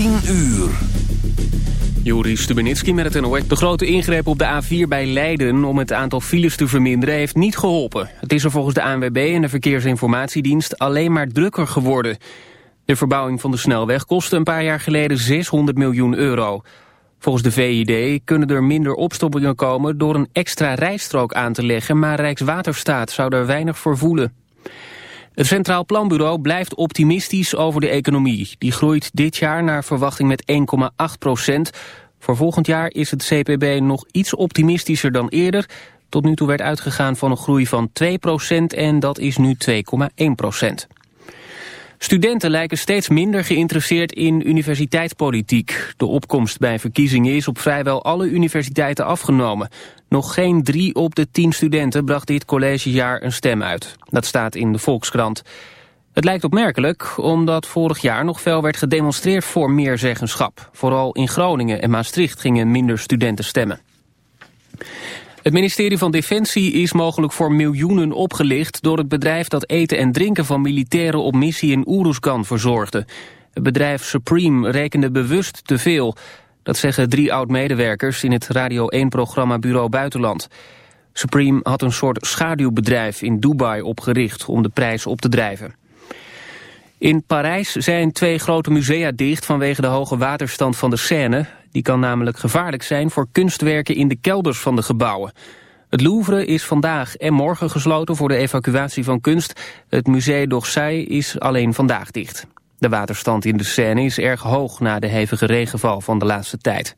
10 uur. Juri met het NOS. De grote ingreep op de A4 bij Leiden om het aantal files te verminderen heeft niet geholpen. Het is er volgens de ANWB en de Verkeersinformatiedienst alleen maar drukker geworden. De verbouwing van de snelweg kostte een paar jaar geleden 600 miljoen euro. Volgens de VID kunnen er minder opstoppingen komen door een extra rijstrook aan te leggen, maar Rijkswaterstaat zou er weinig voor voelen. Het Centraal Planbureau blijft optimistisch over de economie. Die groeit dit jaar naar verwachting met 1,8 procent. Voor volgend jaar is het CPB nog iets optimistischer dan eerder. Tot nu toe werd uitgegaan van een groei van 2 procent en dat is nu 2,1 procent. Studenten lijken steeds minder geïnteresseerd in universiteitspolitiek. De opkomst bij verkiezingen is op vrijwel alle universiteiten afgenomen. Nog geen drie op de tien studenten bracht dit collegejaar een stem uit. Dat staat in de Volkskrant. Het lijkt opmerkelijk omdat vorig jaar nog veel werd gedemonstreerd voor meer zeggenschap. Vooral in Groningen en Maastricht gingen minder studenten stemmen. Het ministerie van Defensie is mogelijk voor miljoenen opgelicht... door het bedrijf dat eten en drinken van militairen op missie in Oeruzkan verzorgde. Het bedrijf Supreme rekende bewust te veel. Dat zeggen drie oud-medewerkers in het Radio 1-programma Bureau Buitenland. Supreme had een soort schaduwbedrijf in Dubai opgericht om de prijs op te drijven. In Parijs zijn twee grote musea dicht vanwege de hoge waterstand van de Seine. Die kan namelijk gevaarlijk zijn voor kunstwerken in de kelders van de gebouwen. Het Louvre is vandaag en morgen gesloten voor de evacuatie van kunst. Het Musée d'Orsay is alleen vandaag dicht. De waterstand in de Seine is erg hoog na de hevige regenval van de laatste tijd.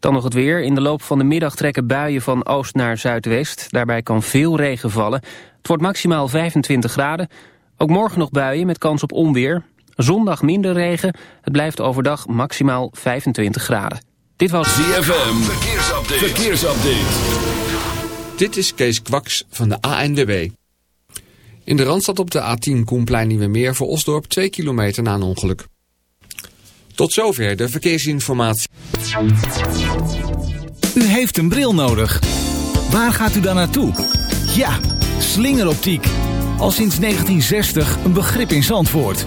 Dan nog het weer. In de loop van de middag trekken buien van oost naar zuidwest. Daarbij kan veel regen vallen. Het wordt maximaal 25 graden. Ook morgen nog buien met kans op onweer. Zondag minder regen. Het blijft overdag maximaal 25 graden. Dit was ZFM. Verkeersupdate. Verkeersupdate. Dit is Kees Kwaks van de ANWB. In de Randstad op de A10 Koenplein Nieuwemeer voor Osdorp 2 kilometer na een ongeluk. Tot zover de verkeersinformatie. U heeft een bril nodig. Waar gaat u dan naartoe? Ja, slingeroptiek. Al sinds 1960 een begrip in Zandvoort.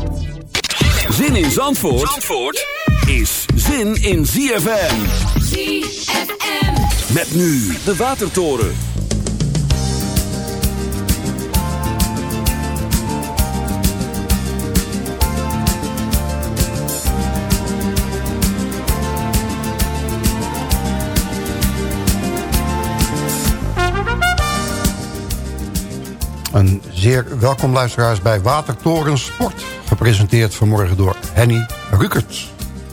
Zin in Zandvoort, Zandvoort is zin in ZFM. ZFM. Met nu de Watertoren. Een zeer welkom luisteraars bij Watertoren Sport. Gepresenteerd vanmorgen door Henny Rukert.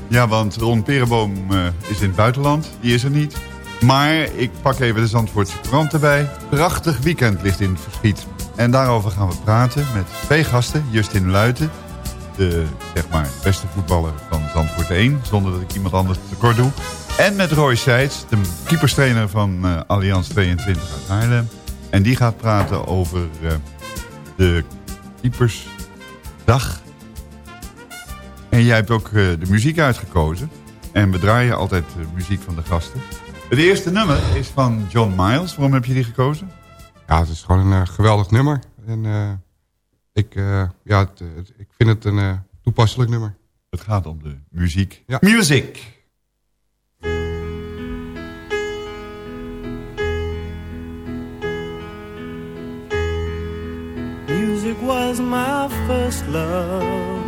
Ja, want Ron Perenboom uh, is in het buitenland. Die is er niet. Maar ik pak even de Zandvoortse krant erbij. Prachtig weekend ligt in het verschiet. En daarover gaan we praten met twee gasten. Justin Luiten, de zeg maar, beste voetballer van Zandvoort 1. Zonder dat ik iemand anders tekort doe. En met Roy Seitz, de keeperstrainer van uh, Allianz 22 uit Haarlem. En die gaat praten over uh, de keepersdag. En jij hebt ook uh, de muziek uitgekozen. En we draaien altijd de muziek van de gasten. Het eerste nummer is van John Miles. Waarom heb je die gekozen? Ja, het is gewoon een geweldig nummer. En ik, ja, het, ik vind het een toepasselijk nummer. Het gaat om de muziek. Ja. Music! Music was my first love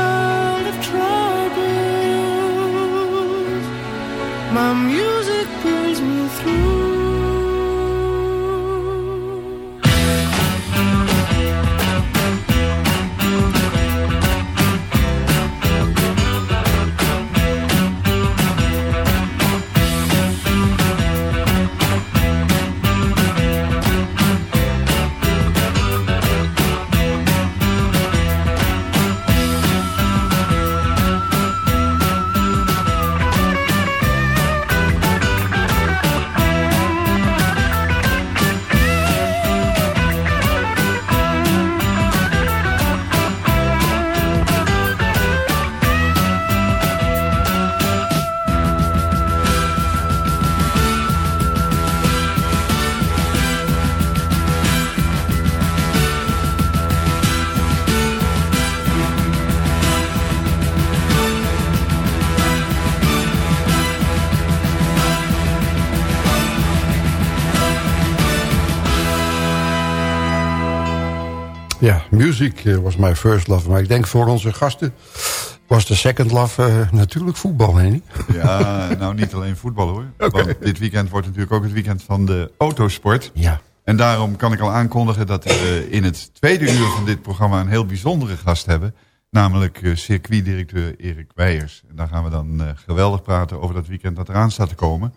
music eh, was my first love. Maar ik denk voor onze gasten was de second love eh, natuurlijk voetbal, hè? Ja, nou niet alleen voetbal hoor. Want dit weekend wordt natuurlijk ook het weekend van de autosport. Ja. En daarom kan ik al aankondigen dat we in het tweede uur van dit programma een heel bijzondere gast hebben. Namelijk circuitdirecteur Erik Weijers. En daar gaan we dan geweldig praten over dat weekend dat eraan staat te komen.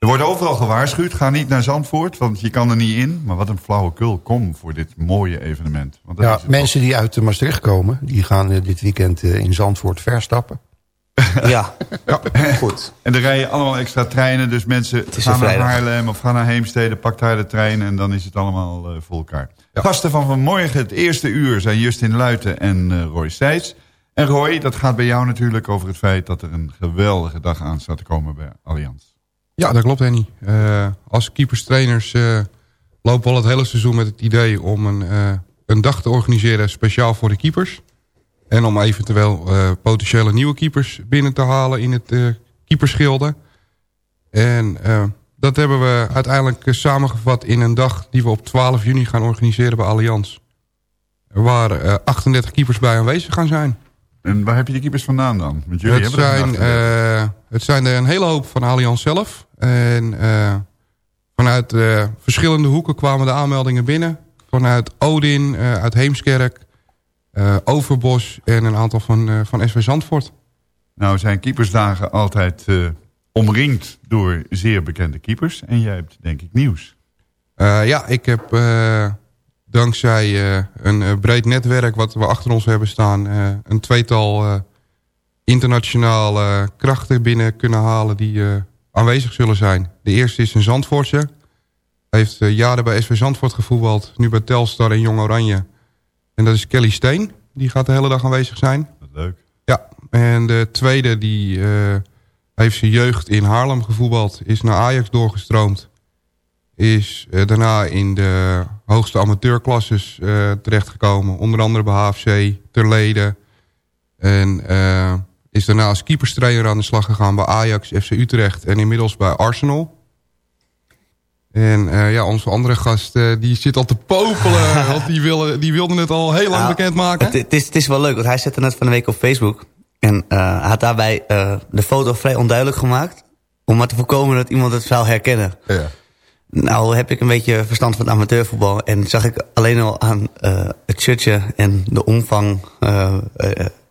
Er wordt overal gewaarschuwd, ga niet naar Zandvoort, want je kan er niet in. Maar wat een flauwekul, kom voor dit mooie evenement. Want dat Ja, is mensen die uit Maastricht komen, die gaan eh, dit weekend eh, in Zandvoort verstappen. Ja, Ja. goed. En er rijden allemaal extra treinen, dus mensen gaan naar. Haarlem of gaan naar Heemstede, pakt daar de trein en dan is het allemaal eh, voor elkaar. Gasten van vanmorgen, het eerste uur, zijn Justin Luiten en Roy Seitz. En Roy, dat gaat bij jou natuurlijk over het feit dat er een geweldige dag aan staat te komen bij Allianz. Ja, dat klopt Henny. Eh, als keeperstrainers eh lopen we al het hele seizoen met het idee om een, eh, een dag te organiseren speciaal voor de keepers. En om eventueel potentiële nieuwe keepers binnen te halen in het keeperschilde. En dat hebben we uiteindelijk samengevat in een dag die we op 12 juni gaan organiseren bij Allianz. Waar eh, 38 keepers bij aanwezig gaan zijn. En waar heb je die keepers vandaan dan? Want jullie Het hebben zijn, het zijn er een hele hoop van Allianz zelf. En eh, vanuit verschillende hoeken kwamen de aanmeldingen binnen. Vanuit Odin, eh, uit Heemskerk, eh, Overbos en een aantal van, van SV Zandvoort. Nou zijn keepersdagen altijd omringd door zeer bekende keepers. En jij hebt denk ik nieuws. Ja, ik heb dankzij een breed netwerk wat we achter ons hebben staan... een tweetal internationale krachten binnen kunnen halen die aanwezig zullen zijn. De eerste is een Zandvoortse. Hij heeft eh, jaren bij SV Zandvoort gevoetbald. Nu bij Telstar en Jong Oranje. En dat is Kelly Steen. Die gaat de hele dag aanwezig zijn. Leuk. Ja, en de tweede die eh, heeft zijn jeugd in Haarlem gevoetbald. Is naar Ajax doorgestroomd. Is eh, daarna in de hoogste amateurklasses terechtgekomen. Onder andere bij HFC, Terlede. En is daarna als keeperstrainer aan de slag gegaan bij Ajax, FC Utrecht. En inmiddels bij Arsenal. En eh, ja, onze andere gast, eh, die zit al te popelen. want die, willen, die wilde het al heel lang Nou, bekendmaken. Het, het, is, het is wel leuk, want hij zette net van de week op Facebook. En hij had daarbij de foto vrij onduidelijk gemaakt. Om maar te voorkomen dat iemand het zou herkennen. Ja. Nou heb ik een beetje verstand van amateurvoetbal. En zag ik alleen al aan het shirtje en de omvang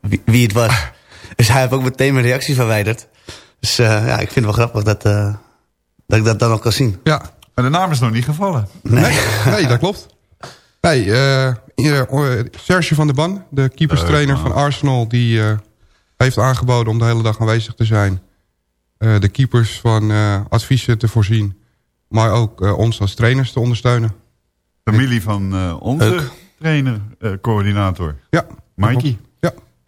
wie, wie het was. dus hij heeft ook meteen mijn reactie verwijderd. Dus eh, ja, ik vind het wel grappig dat, eh, dat ik dat dan nog kan zien. Ja, Maar de naam is nog niet gevallen. Nee, nee dat klopt. Nee, eh, Serge van der Ban, de keeperstrainer van. Arsenal... die eh, heeft aangeboden om de hele dag aanwezig te zijn. Eh, de keepers van eh, adviezen te voorzien. Maar ook eh, ons als trainers te ondersteunen. Familie van eh, onze trainer, eh, coördinator, Ja, Mikey.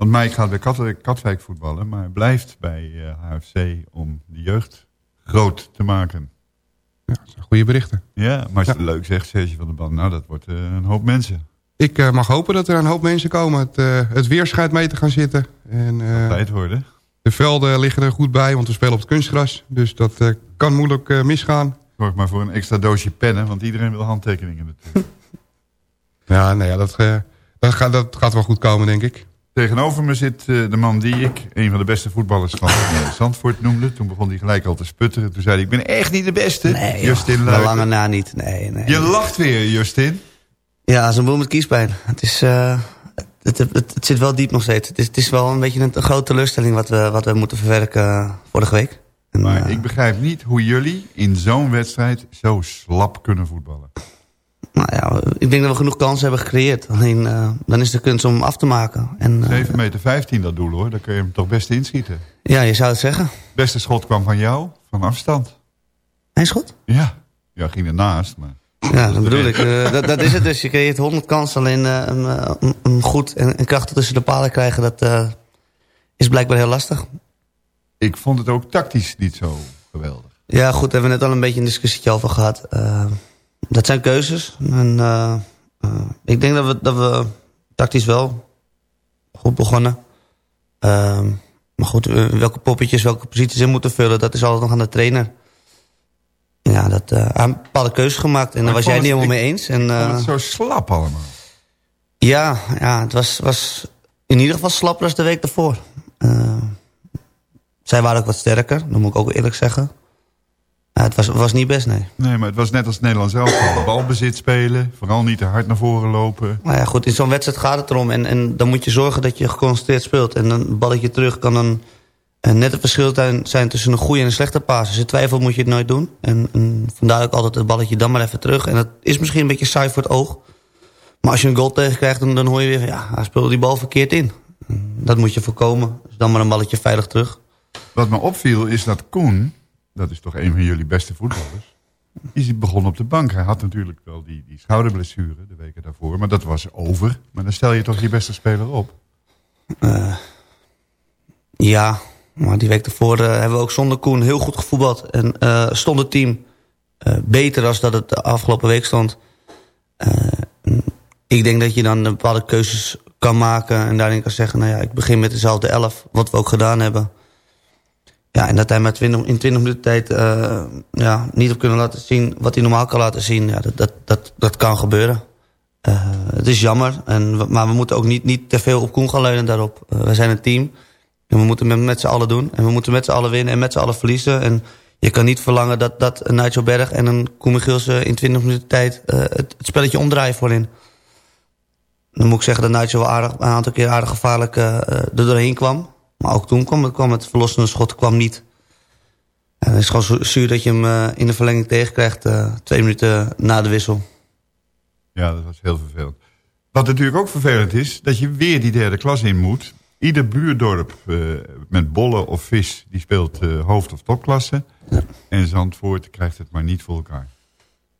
Want Mike gaat bij Kat Katwijk voetballen, maar blijft bij eh, HFC om de jeugd groot te maken. ja dat zijn goede berichten. Ja, maar als je Ja. het leuk zegt, Serge van de Band, nou dat wordt eh, een hoop mensen. Ik eh, mag hopen dat er een hoop mensen komen. Het, eh, het weer schijnt mee te gaan zitten. En, eh, Tijd worden. de velden liggen er goed bij, want we spelen op het kunstgras. Dus dat eh, kan moeilijk eh, misgaan. Zorg maar voor een extra doosje pennen, want iedereen wil handtekeningen natuurlijk. Ja, nee, ja, dat, eh, dat, gaat, dat gaat wel goed komen, denk ik. Tegenover me zit eh, de man die ik een van de beste voetballers van Zandvoort noemde. Toen begon hij gelijk al te sputteren. Toen zei hij, ik ben echt niet de beste. Nee, Justin joh, lange na niet. Nee, nee. Je lacht weer, Justin. Ja, als een boel met kiespijn. Het, is, eh, het, het, het, zit wel diep nog steeds. Het is, het is wel een beetje een, een grote teleurstelling wat we, wat we moeten verwerken eh, vorige week. En, Maar ik begrijp niet hoe jullie in zo'n wedstrijd zo slap kunnen voetballen. Nou ja, ik denk dat we genoeg kansen hebben gecreëerd. Alleen eh, dan is de kunst om hem af te maken. En, eh, 7 meter 15 dat doel hoor, daar kun je hem toch best inschieten. ja, je zou het zeggen. Beste schot kwam van jou, van afstand. Is goed. Ja, ja ging ernaast, maar... Ja, dat bedoel ik. Eh, dat, dat is het dus. Je creëert honderd kansen. Alleen hem, goed en, en krachtig tussen de palen krijgen... dat is blijkbaar heel lastig. Ik vond het ook tactisch niet zo geweldig. Ja, goed, daar hebben we net al een beetje een discussietje over gehad. Dat zijn keuzes. En, eh, eh, ik denk dat we, dat we tactisch wel goed begonnen. Ehm, maar goed, eh, welke poppetjes, welke posities in moeten vullen... dat is altijd nog aan de trainer. Ja, dat, hij heeft bepaalde keuzes gemaakt. En daar was jij niet vond helemaal het- mee eens. En, het zo slap allemaal. ja, ja, het was, was in ieder geval slapper dan de week daarvoor. Zij waren ook wat sterker, dat moet ik ook eerlijk zeggen. Ja, het was, was niet best, nee. Nee, maar het was net als het Nederlands zelf. Balbezit spelen, vooral niet te hard naar voren lopen. Maar ja, goed, in zo'n wedstrijd gaat het erom. En, en dan moet je zorgen dat je geconcentreerd speelt. En een balletje terug kan dan net het verschil zijn, tussen een goede en een slechte paas. Als je twijfelt moet je het nooit doen. En, en vandaar ook altijd het balletje dan maar even terug. En dat is misschien een beetje saai voor het oog. Maar als je een goal tegenkrijgt, dan, dan hoor je weer van... ja, hij speelde die bal verkeerd in. Dat moet je voorkomen. Dus dan maar een balletje veilig terug. Wat me opviel is dat Koen, dat is toch een van jullie beste voetballers... die begon op de bank. Hij had natuurlijk wel die, die schouderblessure de weken daarvoor. Maar dat was over. Maar dan stel je toch je beste speler op. Eh, ja, maar die week daarvoor eh, hebben we ook zonder Koen heel goed gevoetbald. En eh, stond het team beter als dat het de afgelopen week stond. Ik denk dat je dan bepaalde keuzes kan maken. En daarin kan zeggen, nou ja, ik begin met dezelfde elf. Wat we ook gedaan hebben. Ja, en dat hij maar 20, in 20 minuten tijd eh, ja, niet op kunnen laten zien wat hij normaal kan laten zien. Ja, dat, dat, dat, dat kan gebeuren. Eh, het is jammer, en, we- maar we moeten ook niet, niet te veel op Koen gaan leunen daarop. Eh, wij zijn een team en we moeten met, met z'n allen doen. En we moeten met z'n allen winnen en met z'n allen verliezen. En je kan niet verlangen dat, dat een Nigel Berg en een Koen Michielsen in 20 minuten tijd het, het spelletje omdraaien voorin. Dan moet ik zeggen dat Nigel wel aardig, een aantal keer aardig gevaarlijk er doorheen kwam. Maar ook toen kwam het, kwam het verlossende schot kwam niet. En het is gewoon zo- zuur dat je hem eh, in de verlenging tegenkrijgt eh, twee minuten na de wissel. Ja, dat was heel vervelend. Wat natuurlijk ook vervelend is, dat je weer die derde klas in moet. Ieder buurdorp eh, met bollen of vis, die speelt hoofd- of topklasse. En Zandvoort krijgt het maar niet voor elkaar.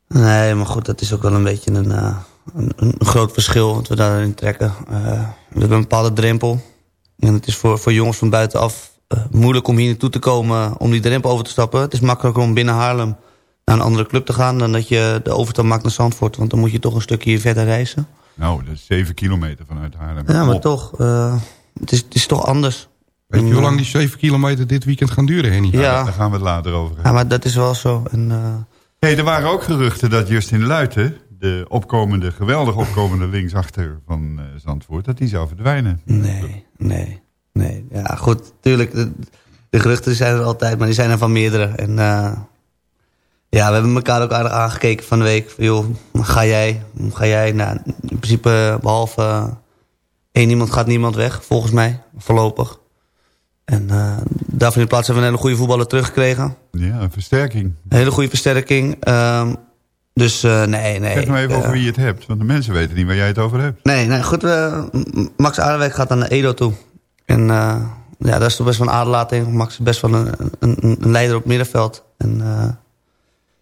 Nee, maar goed, dat is ook wel een beetje een, een, een groot verschil wat we daarin trekken. We hebben een bepaalde drempel. En het is voor, voor jongens van buitenaf eh, moeilijk om hier naartoe te komen... om die drempel over te stappen. Het is makkelijker om binnen Haarlem naar een andere club te gaan... dan dat je de overtocht maakt naar Zandvoort. Want dan moet je toch een stukje verder reizen. Nou, dat is zeven kilometer vanuit Haarlem. Ja, maar Op. toch, eh, het, is, het is toch anders. Weet je hoe lang eh, die 7 kilometer dit weekend gaan duren, Henny? Ja, Daar gaan we het later over hebben. ja, maar dat is wel zo. En, Hey, er waren ook geruchten dat Justin Luiten, de opkomende, geweldig opkomende linksachter van eh, Zandvoort, dat die zou verdwijnen. Nee, nee, nee. Ja, goed, tuurlijk. De, de geruchten zijn er altijd, maar die zijn er van meerdere. En eh, ja, we hebben elkaar ook aardig aangekeken van de week. Van, joh, ga jij? Ga jij? Nou, in principe, behalve één iemand gaat niemand weg, volgens mij, voorlopig. En uh, daarvoor in de plaats hebben we een hele goede voetballer teruggekregen. Ja, een versterking. Een hele goede versterking. Um, dus uh, nee, nee. Zeg maar even over wie je het hebt, want de mensen weten niet waar jij het over hebt. Nee, nee goed. Max Aardewerk gaat naar Edo toe. En ja, dat is toch best wel een aderlating. Max is best wel een, een, een leider op het middenveld. En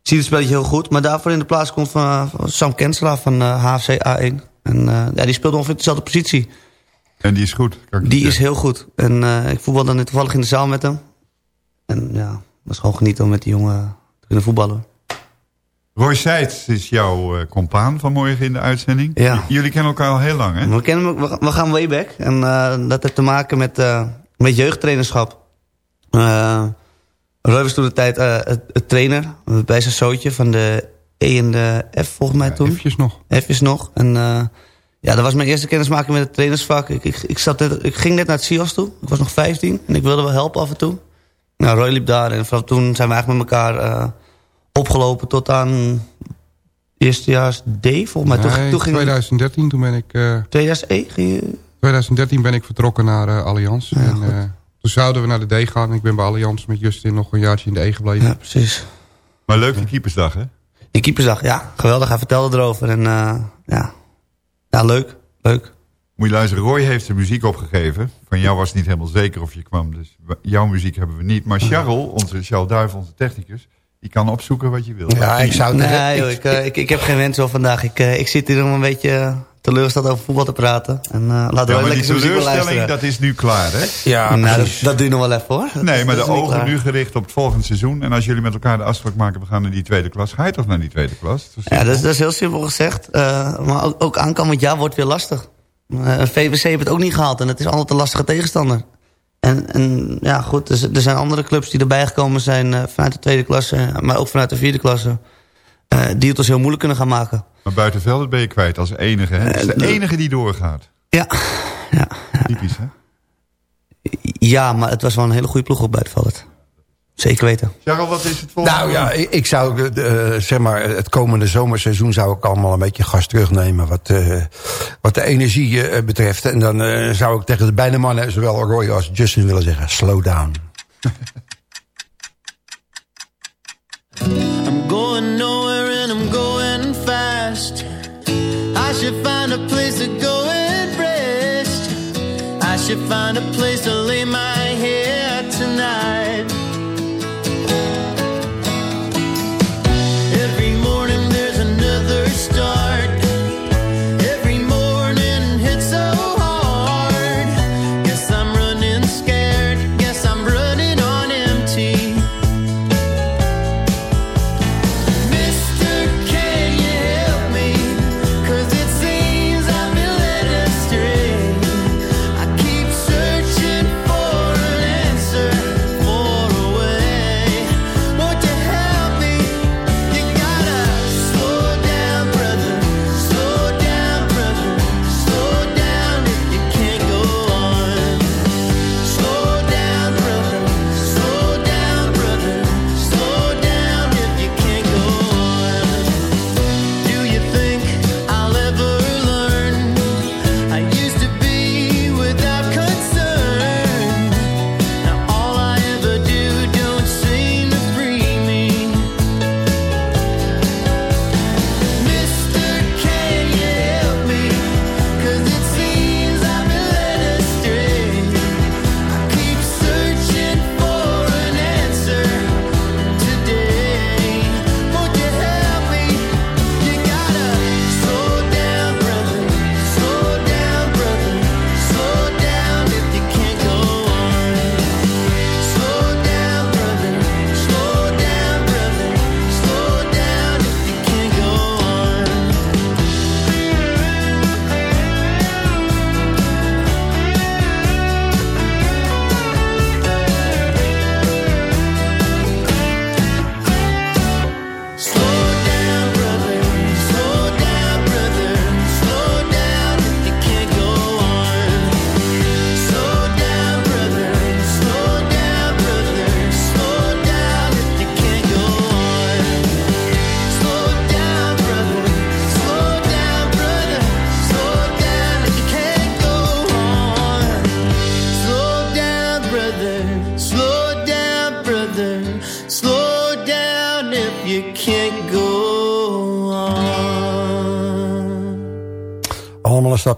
ziet het spelletje heel goed. Maar daarvoor in de plaats komt van, van Sam Kensela van HFC A1. En ja, die speelt ongeveer dezelfde positie. En die is goed? Kan ik die is heel goed. En uh, ik voetbal dan toevallig in de zaal met hem. En ja, dat is gewoon genieten om met die jongen te kunnen voetballen. Roy Seitz is jouw uh, compaan vanmorgen in de uitzending. Ja. Jullie kennen elkaar al heel lang, hè? We, kennen, we, we gaan way back. En uh, dat heeft te maken met, met jeugdtrainerschap. Roy was toen de tijd het, het, trainer bij zijn zootje van de E en de F volgens mij toen. F'jes nog. F'jes nog. En ja, dat was mijn eerste kennismaking met het trainersvak. Ik, ik, ik, zat net, ik ging net naar het CIOS toe. Ik was nog 15 en ik wilde wel helpen af en toe. Nou, Roy liep daar en vanaf toen zijn we eigenlijk met elkaar opgelopen tot aan eerstejaars D, volgens mij. Nee, toen, toen 2013, toen ben ik... Uh, 2001 ging je... 2013 ben ik vertrokken naar uh, Allianz. Ja, en, uh, toen zouden we naar de D gaan. En ik ben bij Allianz met Justin nog een jaartje in de E gebleven. Ja, precies. Maar leuk die keepersdag, hè? Die keepersdag, ja. Geweldig. Hij vertelde erover. En ja, ja, leuk. Leuk. Moet je luisteren, Roy heeft de muziek opgegeven. Van jou was het niet helemaal zeker of je kwam. Dus jouw muziek hebben we niet. Maar Charles, onze Charles Duif, onze technicus... die kan opzoeken wat je wil. Ja, ik zou... Nee, joh, ik, uh, ik, ik, heb geen wens al vandaag. Ik, uh, ik zit hier om een beetje teleurgesteld over voetbal te praten. En uh, laten ja, we die teleurstelling, dat is nu klaar, hè? Ja, nou, dat, dat, duurt nog wel even, hoor. Dat nee, is, maar de ogen nu gericht op het volgende seizoen. En als jullie met elkaar de afspraak maken, we gaan naar die tweede klas. Ga je toch naar die tweede klas? Dat ja, dat is, dat is heel simpel gezegd. Uh, maar ook, ook aankomend jaar wordt weer lastig. Uh, VWC heeft het ook niet gehaald en het is altijd een lastige tegenstander. En, en ja, goed, er, er zijn andere clubs die erbij gekomen zijn uh, vanuit de tweede klasse, maar ook vanuit de vierde klasse. Uh, die het ons heel moeilijk kunnen gaan maken. Maar buiten velden ben je kwijt als enige, hè? Het is de enige die doorgaat. Ja. ja, ja. Typisch, hè? Ja, maar het was wel een hele goede ploeg op buitenveld. Zeker weten. Charles, wat is het volgende? Nou ja, ik, zou, uh, zeg maar, het komende zomerseizoen zou ik allemaal een beetje gas terugnemen wat, uh, wat de energie uh, betreft. En dan zou ik tegen de beide mannen, zowel Roy als Justin willen zeggen, slow down. I'm going nowhere and I'm going fast. I should find a place to go and rest. I should find a place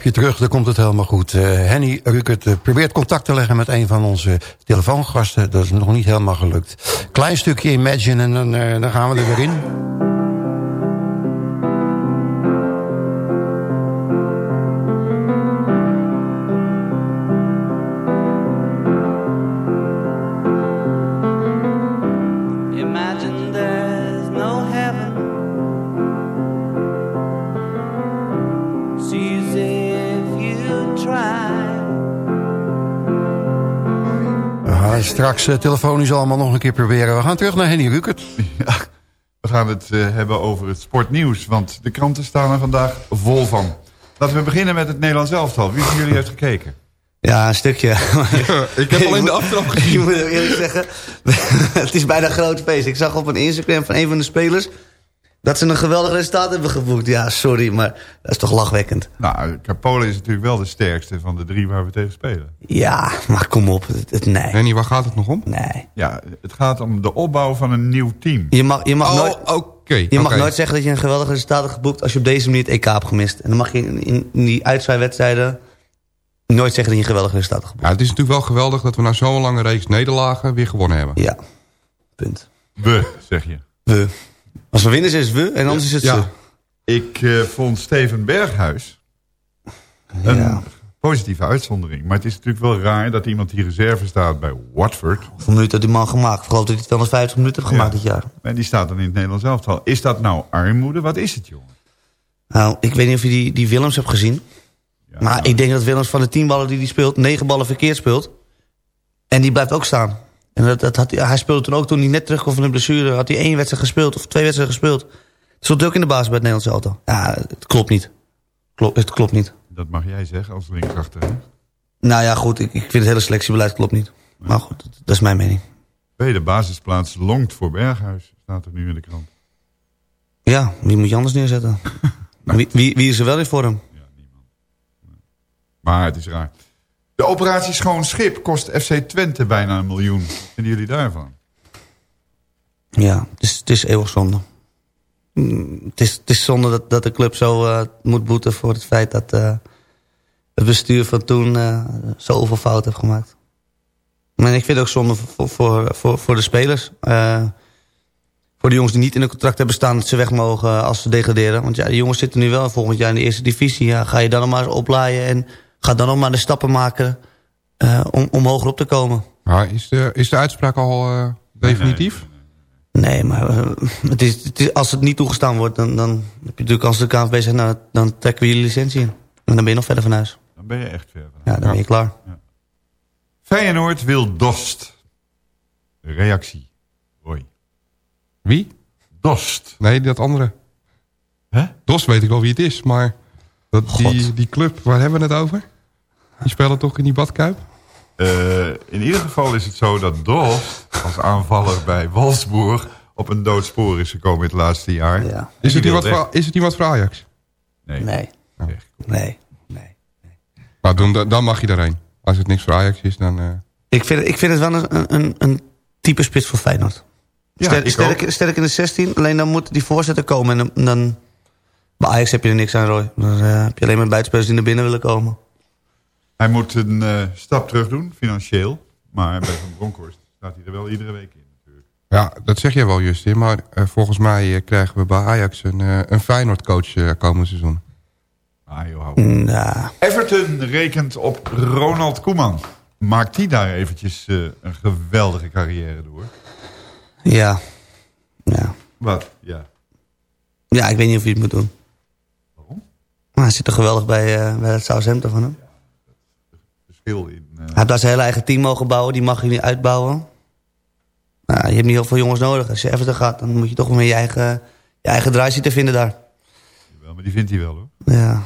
stapje terug, dan komt het helemaal goed. Uh, Henny Rukert uh, probeert contact te leggen met een van onze telefoongasten. Dat is nog niet helemaal gelukt. Klein stukje Imagine en dan, uh, dan gaan we er weer in. Straks uh, telefonisch allemaal nog een keer proberen. We gaan terug naar Henny Rukert. Ja, we gaan het uh, hebben over het sportnieuws. Want de kranten staan er vandaag vol van. Laten we beginnen met het Nederlands elftal. Wie van jullie heeft gekeken? Ja, een stukje. ik heb alleen de aftrap gezien. Ik moet eerlijk zeggen, het is bijna een groot feest. Ik zag op een Instagram van een van de spelers... Dat ze een geweldig resultaat hebben geboekt. Ja, sorry, maar dat is toch lachwekkend. Nou, Polen is natuurlijk wel de sterkste van de drie waar we tegen spelen. Ja, maar kom op. Het, het, nee. Rennie, waar gaat het nog om? Nee. Ja, het gaat om de opbouw van een nieuw team. Je mag, je mag, oh, nooit, okay, je mag nooit zeggen dat je een geweldig resultaat hebt geboekt... als je op deze manier het EK hebt gemist. En dan mag je in, in die uitzwaaiwedstrijden nooit zeggen dat je een geweldig resultaat hebt geboekt. Ja, het is natuurlijk wel geweldig dat we na zo'n lange reeks nederlagen weer gewonnen hebben. Ja, punt. We, zeg je. We. Als we winnen is we en anders is het ja. ze. Ik uh, vond Steven Berghuis een ja. positieve uitzondering. Maar het is natuurlijk wel raar dat iemand die reserve staat bij Watford... Hoeveel minuten had die man gemaakt? Vooral dat hij 250 minuten heeft gemaakt ja. dit jaar. En die staat dan in het Nederlands elftal. Is dat nou armoede? Wat is het, jongen? Nou, ik weet niet of je die, die Willems hebt gezien. Maar ik denk dat Willems van de 10 ballen die hij speelt... 9 ballen verkeerd speelt. En die blijft ook staan. En dat, dat had, hij speelde toen ook, toen hij net terugkwam van de blessure... had hij één wedstrijd gespeeld of twee wedstrijden gespeeld. Stond ook in de basis bij het Nederlandse auto. Ja, het klopt niet. Klopt, het klopt niet. Dat mag jij zeggen als linksrachter, hè? Nou ja, goed. Ik, ik vind het hele selectiebeleid klopt niet. Maar goed, dat, dat is mijn mening. Tweede basisplaats longt voor Berghuis. Staat er nu in de krant. Ja, wie moet je anders neerzetten? nou. wie, wie, wie is er wel in vorm? Ja, niemand. Maar het is raar. De operatie Schoon Schip kost FC Twente bijna een miljoen. Wat vinden jullie daarvan? Ja, het is, het is eeuwig zonde. Het is, het is zonde dat, dat de club zo uh, moet boeten voor het feit dat uh, het bestuur van toen uh, zoveel fout heeft gemaakt. Maar ik vind het ook zonde voor, voor, voor, voor de spelers. voor de jongens die niet in een contract hebben staan dat ze weg mogen als ze degraderen. Want ja, de jongens zitten nu wel volgend jaar in de eerste divisie. Ja, ga je dan nog maar eens oplaaien en ga dan nog maar de stappen maken om, om hoger op te komen. Maar is de, is de uitspraak al definitief? Nee, nee. Nee, maar uh, het is, het is, als het niet toegestaan wordt... dan, dan heb je natuurlijk als de KNVB zegt... Nou, dan trekken we je licentie in. En dan ben je nog verder van huis. Dan ben je echt verder. Ja, dan ja. ben je klaar. Ja. Feyenoord wil Dost. Reactie. Hoi. Wie? Dost. Nee, dat andere. Hè? Dost weet ik wel wie het is, maar... Dat, die, die club, waar hebben we het over? Die spelen toch in die badkuip? Uh, in ieder geval is het zo dat Dost als aanvaller bij Wolfsburg op een doodspoor is gekomen het laatste jaar. Ja. Is, het iemand voor, is het iemand voor Ajax? Nee. Nee. Oh. Nee. nee. nee. Maar dan, dan mag je daarheen. Als het niks voor Ajax is, dan... Uh... Ik, vind, ik vind het wel een, een, een type spits voor Feyenoord. Ja, sterk, sterk, sterk, in de 16, alleen dan moet die voorzitter komen. En dan, dan, bij Ajax heb je er niks aan, Roy. Dan uh, heb je alleen maar buitenspelers die naar binnen willen komen. Hij moet een uh, stap terug doen, financieel. Maar bij Van Bronckhorst staat hij er wel iedere week in. Natuurlijk. Ja, dat zeg jij wel, Justin. Maar uh, volgens mij uh, krijgen we bij Ajax een, een Feyenoord-coach komend seizoen. Ah, joh, nah. Everton rekent op Ronald Koeman. Maakt hij daar eventjes een geweldige carrière door? Ja. ja. Wat? Ja. Ja, ik weet niet of hij het moet doen. Waarom? Maar hij zit er geweldig bij, bij het Southampton van hem. In, uh... Hij heeft daar zijn hele eigen team mogen bouwen. Die mag je niet uitbouwen. Nou, je hebt niet heel veel jongens nodig. Als je Everton gaat, dan moet je toch wel je eigen, je eigen draai zien te vinden daar. Jawel, maar die vindt hij wel hoor. Ja.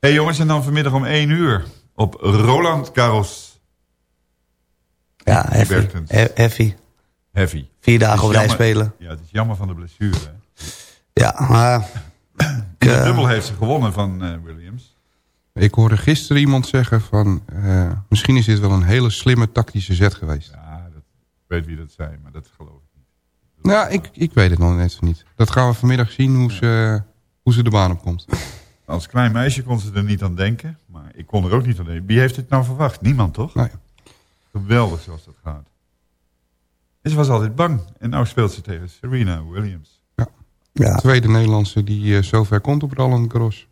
hey, jongens, en dan vanmiddag om 1 uur op Roland Garros. Ja, heavy. Heavy. Heavy. Vier dagen op rij spelen. Ja, het is jammer van de blessure. Hè? Ja, maar... De uh, dubbel heeft ze gewonnen van uh, Williams. Ik hoorde gisteren iemand zeggen van... Uh, misschien is dit wel een hele slimme tactische zet geweest. Ja, dat, ik weet wie dat zijn, maar dat geloof ik niet. Nou, ik, ik weet het nog net niet. Dat gaan we vanmiddag zien hoe, ja. ze, hoe ze de baan op komt. Als klein meisje kon ze er niet aan denken. Maar ik kon er ook niet aan denken. Wie heeft het nou verwacht? Niemand, toch? Nee. Geweldig zoals dat gaat. En ze was altijd bang. En nu speelt ze tegen Serena Williams. Ja. Tweede Nederlandse die uh, zover komt op Roland Garros.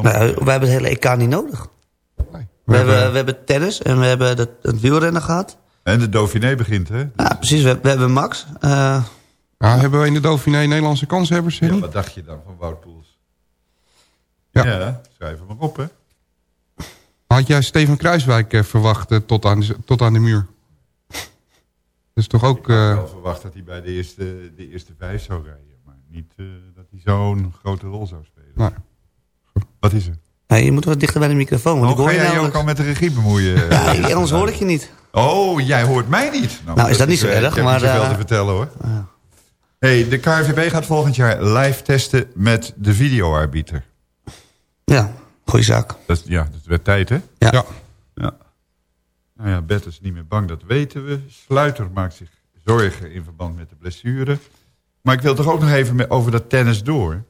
Nou, we hebben het hele EK niet nodig. Nee. We, hebben, we hebben tennis en we hebben het, het wielrennen gehad. En de Dauphiné begint, hè? Ja, precies. We, we hebben Max. Uh, ja, hebben we in de Dauphiné Nederlandse kanshebbers? Ja, wat dacht je dan van Wout Poels? Ja. ja, schrijf hem maar op, hè? Had jij Steven Kruiswijk uh, verwacht tot, aan, tot aan de muur? Dat is toch ook... Ik had wel verwacht dat hij bij de eerste, de eerste vijf zou rijden. Maar niet dat hij zo'n grote rol zou spelen. Nee. Wat is er? Nee, je moet wat dichter bij de microfoon. Want oh, ik hoor ga jij je namelijk... ook al met de regie bemoeien? ja, anders hoor ik je niet. Oh, jij hoort mij niet. Nou, nou is dat niet zo erg, ik heb maar... niet zoveel te vertellen, hoor. Hey, de KNVB gaat volgend jaar live testen met de videoarbiter. Ja, goeie zaak. Dat, ja, dat werd tijd, hè? Ja. ja. ja. Nou ja, Bert is niet meer bang, dat weten we. Sluiter maakt zich zorgen in verband met de blessure. Maar ik wil toch ook nog even over dat tennis door.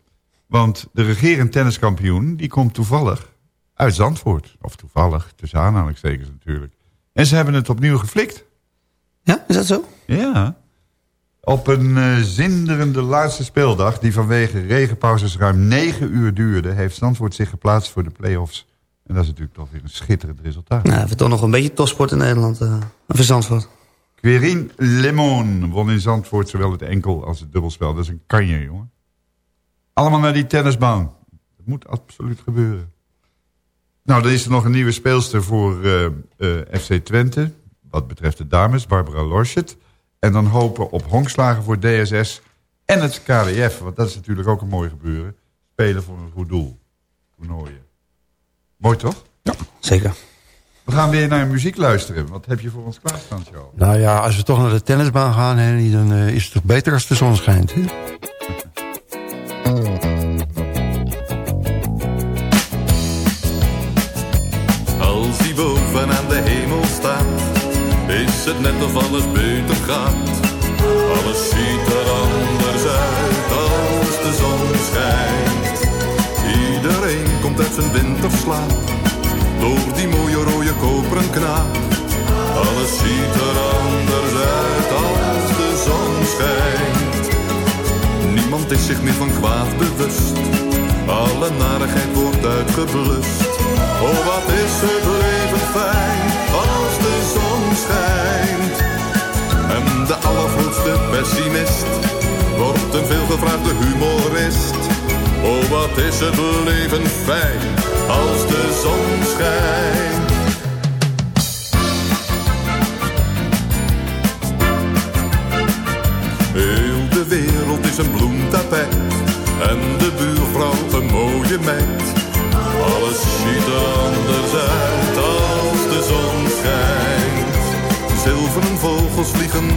Want de regerend tenniskampioen, die komt toevallig uit Zandvoort. Of toevallig, tussen aanhalingstekens natuurlijk. En ze hebben het opnieuw geflikt. Ja, is dat zo? Ja. Op een uh, zinderende laatste speeldag... die vanwege regenpauzes ruim negen uur duurde... heeft Zandvoort zich geplaatst voor de play-offs. En dat is natuurlijk toch weer een schitterend resultaat. Nou, we toch nog een beetje topsport in Nederland. Uh, voor Zandvoort. Querin Lemon won in Zandvoort zowel het enkel als het dubbelspel. Dat is een kanje, jongen. Allemaal naar die tennisbaan. Dat moet absoluut gebeuren. Nou, dan is er nog een nieuwe speelster voor uh, uh, FC Twente. Wat betreft de dames, Barbara Lorschet. En dan hopen op honkslagen voor DSS en het KWF. Want dat is natuurlijk ook een mooi gebeuren. Spelen voor een goed doel. Toernooien. Mooi toch? Ja, zeker. We gaan weer naar muziek luisteren. Wat heb je voor ons klaarstaan, Joe? Nou ja, als we toch naar de tennisbaan gaan... Henry, dan uh, is het toch beter als de zon schijnt, hè? Is het net of alles beter gaat. Alles ziet er anders uit als de zon schijnt. Iedereen komt uit zijn winterslaap, door die mooie rode koperen knaap. Alles ziet er anders uit als de zon schijnt. Niemand is zich meer van kwaad bewust, alle narigheid wordt uitgeblust. Oh, wat is het leven fijn schijnt. En de allergrootste pessimist wordt een veelgevraagde humorist. Oh, wat is het leven fijn als de zon schijnt. Heel de wereld is een bloemtapijt en de buurvrouw een mooie meid.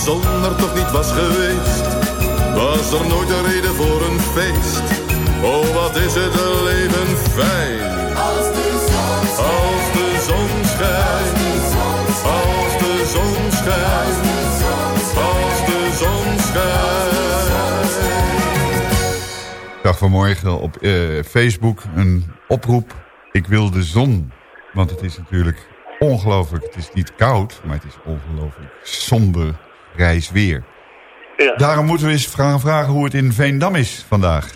de zon er toch niet was geweest, was er nooit een reden voor een feest. Oh, wat is het leven fijn. Als de zon schijnt. Als de zon schijnt. Als de zon schijnt. Als de zon schijnt. Ik zag vanmorgen op uh, Facebook een oproep. Ik wil de zon. Want het is natuurlijk ongelooflijk. Het is niet koud, maar het is ongelooflijk somber, grijs weer. Ja. Daarom moeten we eens gaan vragen hoe het in Veendam is vandaag.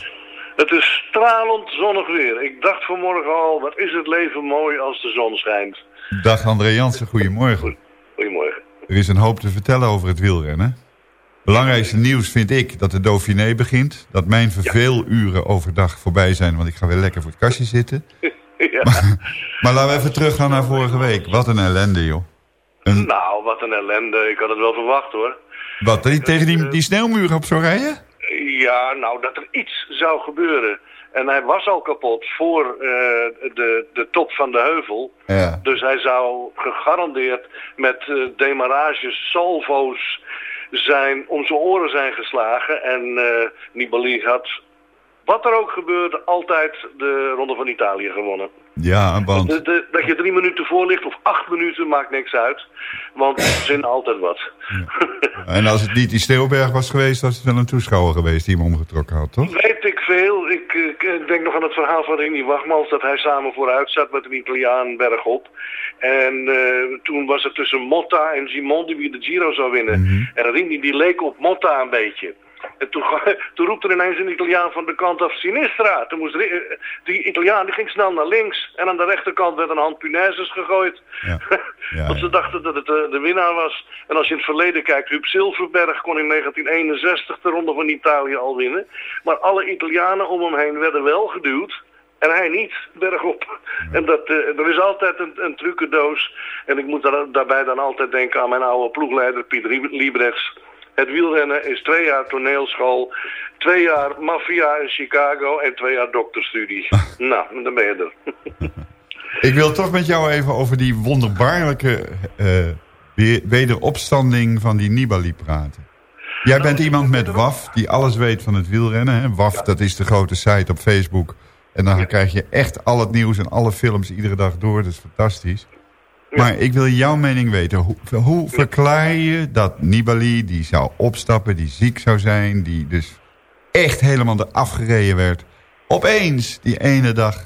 Het is stralend zonnig weer. Ik dacht vanmorgen al, wat is het leven mooi als de zon schijnt. Dag André Jansen, goedemorgen. Goedemorgen. Er is een hoop te vertellen over het wielrennen. Belangrijkste nieuws vind ik dat de Dauphiné begint. Dat mijn verveeluren overdag voorbij zijn, want ik ga weer lekker voor het kastje zitten. ja. Maar, maar laten we even teruggaan naar vorige week. Wat een ellende, joh. Nou, wat een ellende. Ik had het wel verwacht hoor. wat, dat hij tegen die, die sneeuwmuur op zou rijden? Ja, nou, dat er iets zou gebeuren. En hij was al kapot voor eh, de, de top van de heuvel. Ja. Dus hij zou gegarandeerd met eh demarages, salvo's zijn, om zijn oren zijn geslagen. En eh Nibali had, wat er ook gebeurde, altijd de Ronde van Italië gewonnen. Ja, want... De, de- dat je drie minuten voor ligt of acht minuten maakt niks uit. Want er zin altijd wat. En als het niet die Steelberg was geweest, was het wel een toeschouwer geweest die hem omgetrokken had, toch? Weet ik veel. Ik, ik, denk nog aan het verhaal van Rini Wagmals... dat hij samen vooruit zat met een Italiaan bergop. En eh, toen was het tussen Motta en Gimondi wie de Giro zou winnen. En Rini die leek op Motta een beetje. En toen, toen roept er ineens een Italiaan van de kant af Sinistra. Toen moest eh, die Italiaan die ging snel naar links. En aan de rechterkant werd een hand punaises gegooid. Want ze dachten dat het eh, de winnaar was. En als je in het verleden kijkt, Huub Silverberg kon in 1961 de Ronde van Italië al winnen. Maar alle Italianen om hem heen werden wel geduwd. En hij niet, bergop. En dat, eh, er is altijd een, een trucendoos. En ik moet daar, daarbij dan altijd denken aan mijn oude ploegleider Piet Liebrechts. Het wielrennen is twee jaar toneelschool, twee jaar maffia in Chicago en twee jaar dokterstudie. nou, dan ben je er. Ik wil toch met jou even over die wonderbaarlijke eh, weer- wederopstanding van die Nibali praten. Jij bent iemand met WAF die alles weet van het wielrennen. Hè? WAF, dat is de grote site op Facebook. En dan krijg je echt al het nieuws en alle films iedere dag door. Dat is fantastisch. Maar ik wil jouw mening weten. Hoe, hoe verklaar je dat Nibali, die zou opstappen, die ziek zou zijn... die dus echt helemaal eraf gereden werd... opeens die ene dag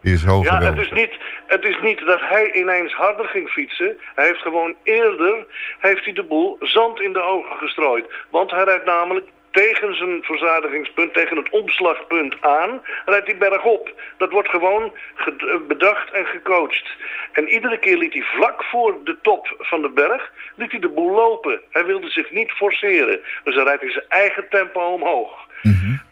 weer zo Ja, het is, niet, het is niet dat hij ineens harder ging fietsen. Hij heeft gewoon eerder heeft hij de boel zand in de ogen gestrooid. Want hij rijdt namelijk tegen zijn verzadigingspunt, tegen het omslagpunt aan, rijdt hij bergop. Dat wordt gewoon eh, bedacht en gecoacht. En iedere keer liet hij vlak voor de top van de berg, liet hij de boel lopen. Hij wilde zich niet forceren. Dus dan rijdt hij zijn eigen tempo omhoog.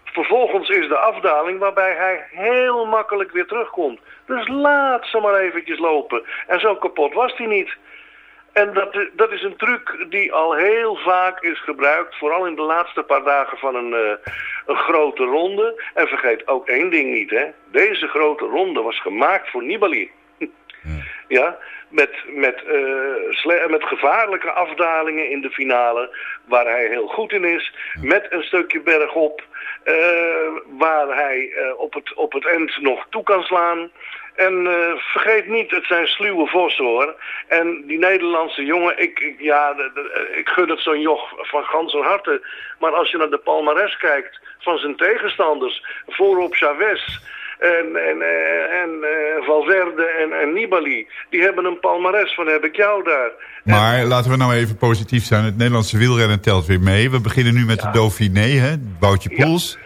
Vervolgens is de afdaling waarbij hij heel makkelijk weer terugkomt. Dus laat ze maar eventjes lopen. En zo kapot was hij niet. En dat, dat is een truc die al heel vaak is gebruikt, vooral in de laatste paar dagen van een, eh, een grote ronde. En vergeet ook één ding niet, hè. Deze grote ronde was gemaakt voor Nibali. Ja, met, met, eh, met gevaarlijke afdalingen in de finale, waar hij heel goed in is. Met een stukje bergop, eh, waar hij op, het, op het eind nog toe kan slaan. En eh, vergeet niet, het zijn sluwe vossen hoor. En die Nederlandse jongen, ik, ik, ja, de- de- ik gun het zo'n joch van ganser harte. Maar als je naar de palmares kijkt van zijn tegenstanders, voorop Chavez en, en, eh, en eh, Valverde en, en Nibali, die hebben een palmares van heb ik jou daar. Maar laten we nou even positief zijn. Het Nederlandse wielrennen telt weer mee. We beginnen nu met de Dauphiné, hè? Boutje Poels.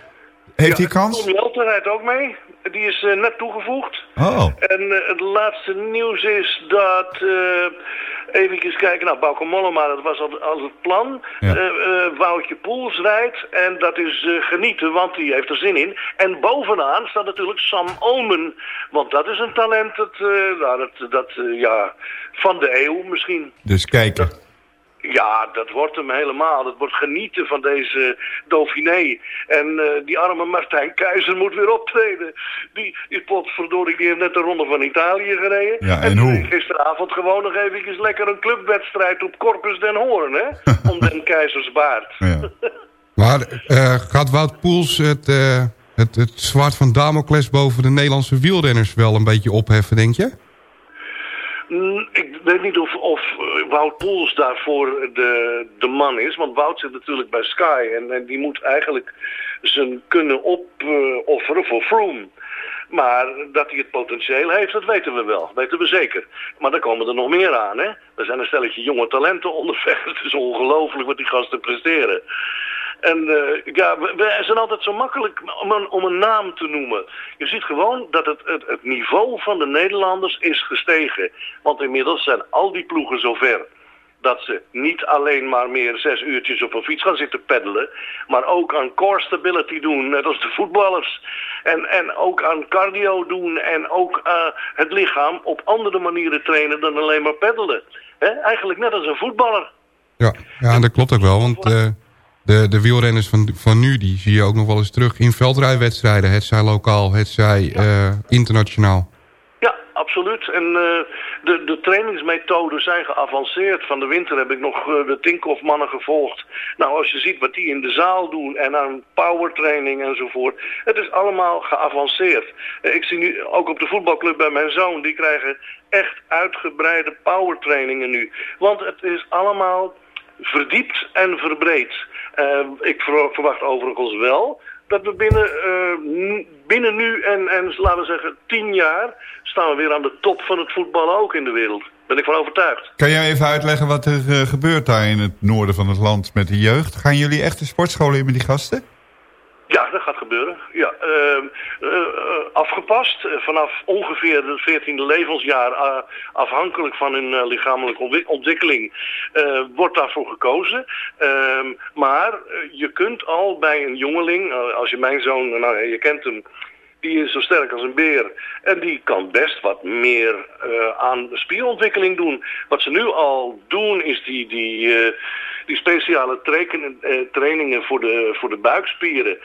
Heeft hij kans? Tom Jelte rijdt ook mee. Die is eh, net toegevoegd. Oh. En eh, het laatste nieuws is dat... eh even kijken, nou, Bauke Mollema, dat was al, al het plan. Ja. Woutje Poels rijdt en dat is genieten, want die heeft er zin in. En bovenaan staat natuurlijk Sam Omen. Want dat is een talent, dat, nou, dat, dat ja, van de eeuw misschien. Dus kijken. Ja, dat wordt hem helemaal. Dat wordt genieten van deze Dauphiné. En eh, die arme Martijn Keizer moet weer optreden. Die, die potverdorie, die heeft net de Ronde van Italië gereden. Ja, en hoe? Gisteravond gewoon nog eventjes lekker een clubwedstrijd op Corpus den Hoorn, hè? Om den Keizersbaard. Maar eh, gaat Wout Poels het, eh, het, het zwaard van Damocles boven de Nederlandse wielrenners wel een beetje opheffen, denk je? Mm, Ik weet niet of, of eh, Wout Poels daarvoor de, de man is. Want Wout zit natuurlijk bij Sky. En, en die moet eigenlijk zijn kunnen opofferen voor Froome. Maar dat hij het potentieel heeft, dat weten we wel. weten we zeker. Maar dan komen er nog meer aan, hè. Er zijn een stelletje jonge talenten onderweg. Het is ongelooflijk wat die gasten presteren. En uh, ja, we, zijn altijd zo makkelijk om een, om een naam te noemen. Je ziet gewoon dat het, het, niveau van de Nederlanders is gestegen. Want inmiddels zijn al die ploegen zover dat ze niet alleen maar meer zes uurtjes op een fiets gaan zitten peddelen, maar ook aan core stability doen, net als de voetballers. En, en ook aan cardio doen en ook uh, het lichaam op andere manieren trainen dan alleen maar peddelen. Eigenlijk net als een voetballer. Ja, ja en dat klopt ook wel, want uh, de, de wielrenners van, van nu, die zie je ook nog wel eens terug in veldrijwedstrijden. Het zij lokaal, het zij uh, internationaal absoluut. En uh, de, de trainingsmethoden zijn geavanceerd. Van de winter heb ik nog uh, de Tinkoff mannen gevolgd. Nou, als je ziet wat die in de zaal doen en aan powertraining enzovoort. Het is allemaal geavanceerd. Uh, ik zie nu ook op de voetbalclub bij mijn zoon, die krijgen echt uitgebreide powertrainingen nu. Want het is allemaal verdiept en verbreed. ik verwacht overigens wel dat we binnen, uh, binnen nu en, en laten we zeggen tien jaar staan we weer aan de top van het voetbal ook in de wereld. Ben ik van overtuigd. Kan jij even uitleggen wat er uh, gebeurt daar in het noorden van het land met de jeugd? Gaan jullie echt de sportscholen in met die gasten? Ja, dat gaat gebeuren. Ja, uh, uh, afgepast vanaf ongeveer het 14e levensjaar, afhankelijk van hun lichamelijke ontwikkeling, wordt daarvoor gekozen. Ehm, maar je kunt al bij een jongeling, als je mijn zoon, nou je kent hem, die is zo sterk als een beer. En die kan best wat meer uh, aan spierontwikkeling doen. Wat ze nu al doen is die, die, die speciale trainingen, uh, trainingen voor de, voor de buikspieren.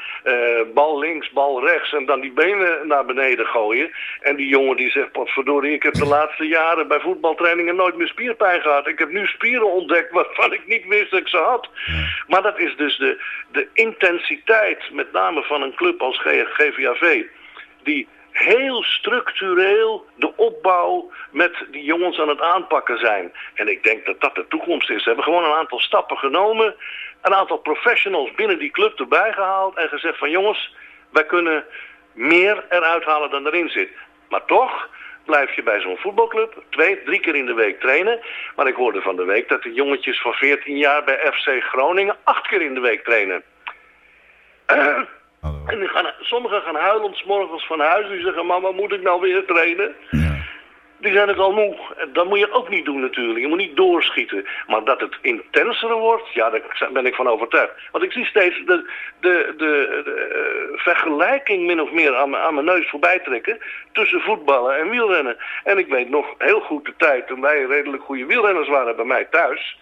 bal links, bal rechts en dan die benen naar beneden gooien. En die jongen die zegt, potverdorie, ik heb de laatste jaren bij voetbaltrainingen nooit meer spierpijn gehad. Ik heb nu spieren ontdekt waarvan ik niet wist dat ik ze had. Maar dat is dus de, de intensiteit, met name van een club als GVAV die heel structureel de opbouw met die jongens aan het aanpakken zijn. En ik denk dat dat de toekomst is. Ze hebben gewoon een aantal stappen genomen, een aantal professionals binnen die club erbij gehaald en gezegd van jongens, wij kunnen meer eruit halen dan erin zit. Maar toch blijf je bij zo'n voetbalclub twee, drie keer in de week trainen. Maar ik hoorde van de week dat de jongetjes van 14 jaar bij FC Groningen acht keer in de week trainen. En die gaan, sommigen gaan huilend morgens van huis. Die zeggen, mama, moet ik nou weer trainen? Ja. Die zijn het al moe. Dat moet je ook niet doen natuurlijk. Je moet niet doorschieten. Maar dat het intenser wordt, ja, daar ben ik van overtuigd. Want ik zie steeds de, de, de, de uh, vergelijking min of meer aan, aan mijn neus voorbij trekken... tussen voetballen en wielrennen. En ik weet nog heel goed de tijd toen wij redelijk goede wielrenners waren bij mij thuis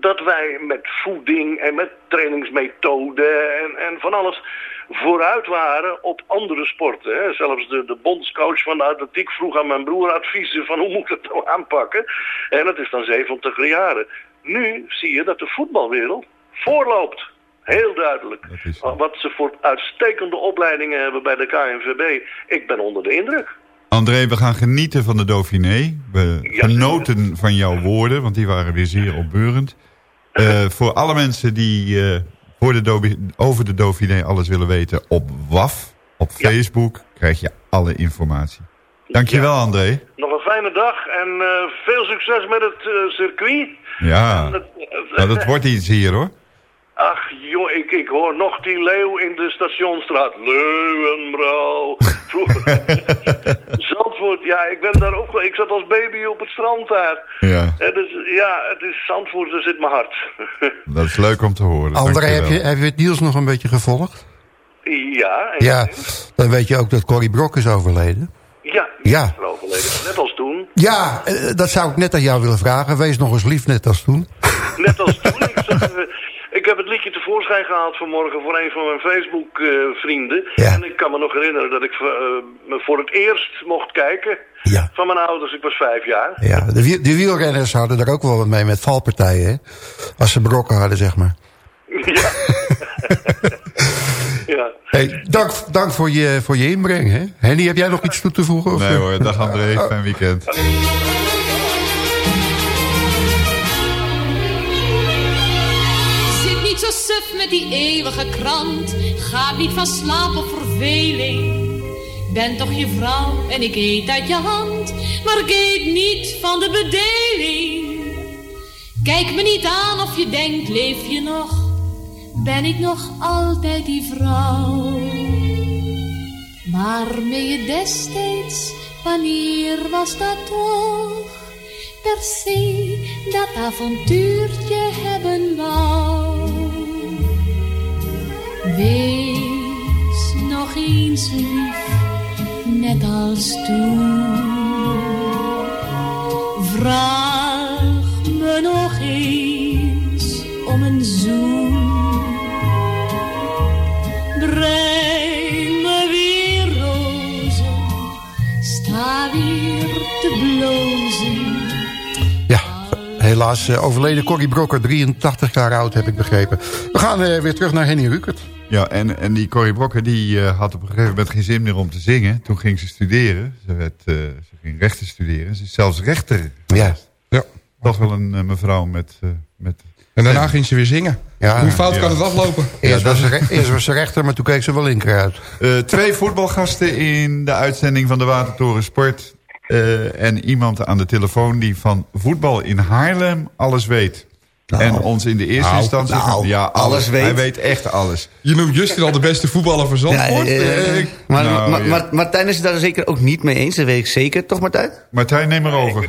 dat wij met voeding en met trainingsmethoden en, en van alles vooruit waren op andere sporten. Hè. Zelfs de, de bondscoach van de atletiek vroeg aan mijn broer adviezen van hoe moet ik het nou aanpakken. En dat is dan 70 jaren. Nu zie je dat de voetbalwereld voorloopt. Heel duidelijk. Wat ze voor uitstekende opleidingen hebben bij de KNVB. Ik ben onder de indruk. André, we gaan genieten van de Dauphiné. We genoten van jouw woorden, want die waren weer zeer opbeurend. Uh, voor alle mensen die uh, voor de over de Dauphiné alles willen weten... op WAF, op Facebook, krijg je alle informatie. Dankjewel. André. Nog een fijne dag en uh, veel succes met het circuit. Ja, nou, dat wordt iets hier, hoor. Ach, joh, ik, ik hoor nog die leeuw in de stationstraat. Leeuwenbrouw. Zandvoort, ja, ik ben daar ook Ik zat als baby op het strand daar. Ja. En dus, ja, het is Zandvoort, daar zit mijn hart. Dat is leuk om te horen. André, heb je, heb je het nieuws nog een beetje gevolgd? Ja. Ja, dan weet je ook dat Corrie Brok is overleden. Ja, ja. overleden. Net als toen. Ja, eh, dat zou ik net aan jou willen vragen. Wees nog eens lief, net als toen. Net als toen. ik zag, ik heb het liedje tevoorschijn gehaald vanmorgen voor een van mijn Facebook-vrienden. En ik kan me nog herinneren dat ik uh, me voor het eerst mocht kijken ja. van mijn ouders. Ik was vijf jaar. Ja, de, de wielrenners hadden er ook wel wat mee met valpartijen, hè? Als ze brokken hadden, zeg maar. Ja. ja. Hey, dank, dank voor je, voor je inbreng, hè? Henny, heb jij nog iets toe te voegen? Of? Nee hoor, dag André, fijn weekend. Die eeuwige krant. Ga niet van slaap of verveling. Ben toch je vrouw en ik eet uit je hand. Maar ik eet niet van de bedeling. Kijk me niet aan of je denkt, leef je nog? ben ik nog altijd die vrouw. Waarmee je destijds, wanneer was dat toch? Per se dat avontuurtje hebben wou. Wees nog eens lief, net als toen. Vraag me nog eens om een zoen. Breng me weer rozen, sta weer te blozen. Ja, helaas eh, overleden Corrie Brokker, 83 jaar oud heb ik begrepen. We gaan eh, weer terug naar Henny Rukert. Ja, en, en die Corrie Brokker die, eh, had op een gegeven moment geen zin meer om te zingen. Toen ging ze studeren. Ze, werd, eh, ze ging rechten studeren. Ze is zelfs rechter. Ja. ja. Toch wel een eh, mevrouw met... eh, met En daarna ging ze weer zingen. Ja. Hoe fout Ja. kan het aflopen? Eerst, was ze, eerst was ze rechter, maar toen keek ze wel linker uit. Eh, twee voetbalgasten in de uitzending van de Watertoren Sport. eh, en iemand aan de telefoon die van voetbal in Haarlem alles weet. En ons in de eerste Nou, instantie... nou, ja, alles weet. Hij weet echt alles. Je noemt Justin al de beste voetballer van Zandvoort. Ja, ik- maar, Nou, maar, ja. maar Martijn is het daar zeker ook niet mee eens, dat weet ik zeker. Toch Martijn? Martijn, neem maar over.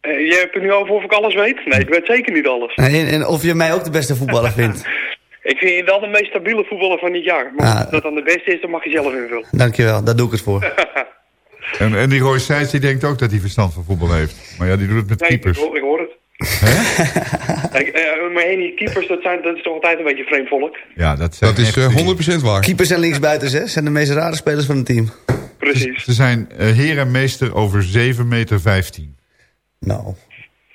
Eh, je hebt het nu over of ik alles weet? Nee, ik weet zeker niet alles. En, en of je mij ook de beste voetballer vindt. Ik vind je wel de meest stabiele voetballer van dit jaar. Maar Ah. dat dan de beste is, dan mag je zelf invullen. Dankjewel, daar doe ik het voor. En, en die Roy Seitz die denkt ook dat hij verstand van voetbal heeft. Maar ja, die doet het met Nee, ik, keepers. hoor- ik hoor het. Kijk, eh, maar hey, die keepers, dat, zijn, dat is toch altijd een beetje vreemd volk? Ja, dat, zijn dat is echt eh, die- 100% waar. Keepers en linksbuitens, hè? Zijn de meest rare spelers van het team. Precies. Ze zijn eh, heer en meester over 7 meter 15. Nou,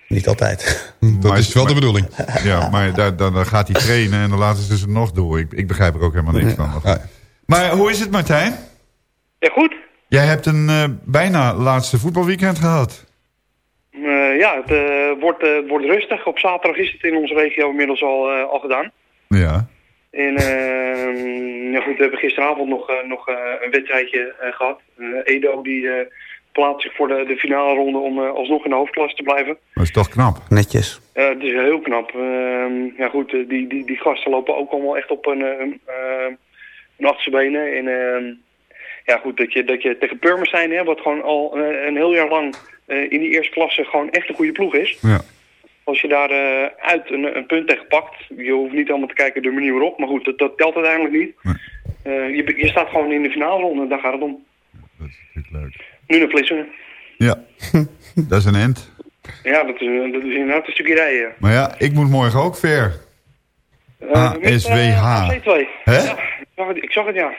niet altijd. Dat Maar- is wel de bedoeling. Ja, maar daar, dan, dan gaat hij trainen en dan laten ze ze nog door. Ik, ik begrijp er ook helemaal niks van. Ja. Maar hoe is het Martijn? Ja, goed. Jij hebt een eh, bijna laatste voetbalweekend gehad. Eh, ja, het eh, wordt, eh, wordt rustig. Op zaterdag is het in onze regio inmiddels al, eh, al gedaan. Ja. En eh, ja, goed, we hebben gisteravond nog, eh, nog eh, een wedstrijdje eh, gehad. Eh, Edo die eh, plaatst zich voor de, de finale ronde om eh, alsnog in de hoofdklasse te blijven. Dat is toch knap. Netjes. Eh, het is heel knap. Ehm, ja goed, die, die, die gasten lopen ook allemaal echt op een, een, een achterste benen. En ehm, ja goed, dat je, dat je tegen Purmerstein, hè, wat gewoon al een heel jaar lang in die eerste klasse gewoon echt een goede ploeg is. Ja. Als je daar eh, uit een, een punt tegen pakt, je hoeft niet allemaal te kijken de manier waarop, maar goed, dat, dat telt uiteindelijk niet. Eh, je, je staat gewoon in de finale ronde, daar gaat het om. Dat is natuurlijk leuk. Nu naar Vlissingen. Ja, dat is een end. Ja, dat is, eh, dat is inderdaad een stukje rijden. Maar ja, ik moet morgen ook ver. Eh, eh, ASWH. AC2. Hè? Ja, ik zag het, ik zag het ja.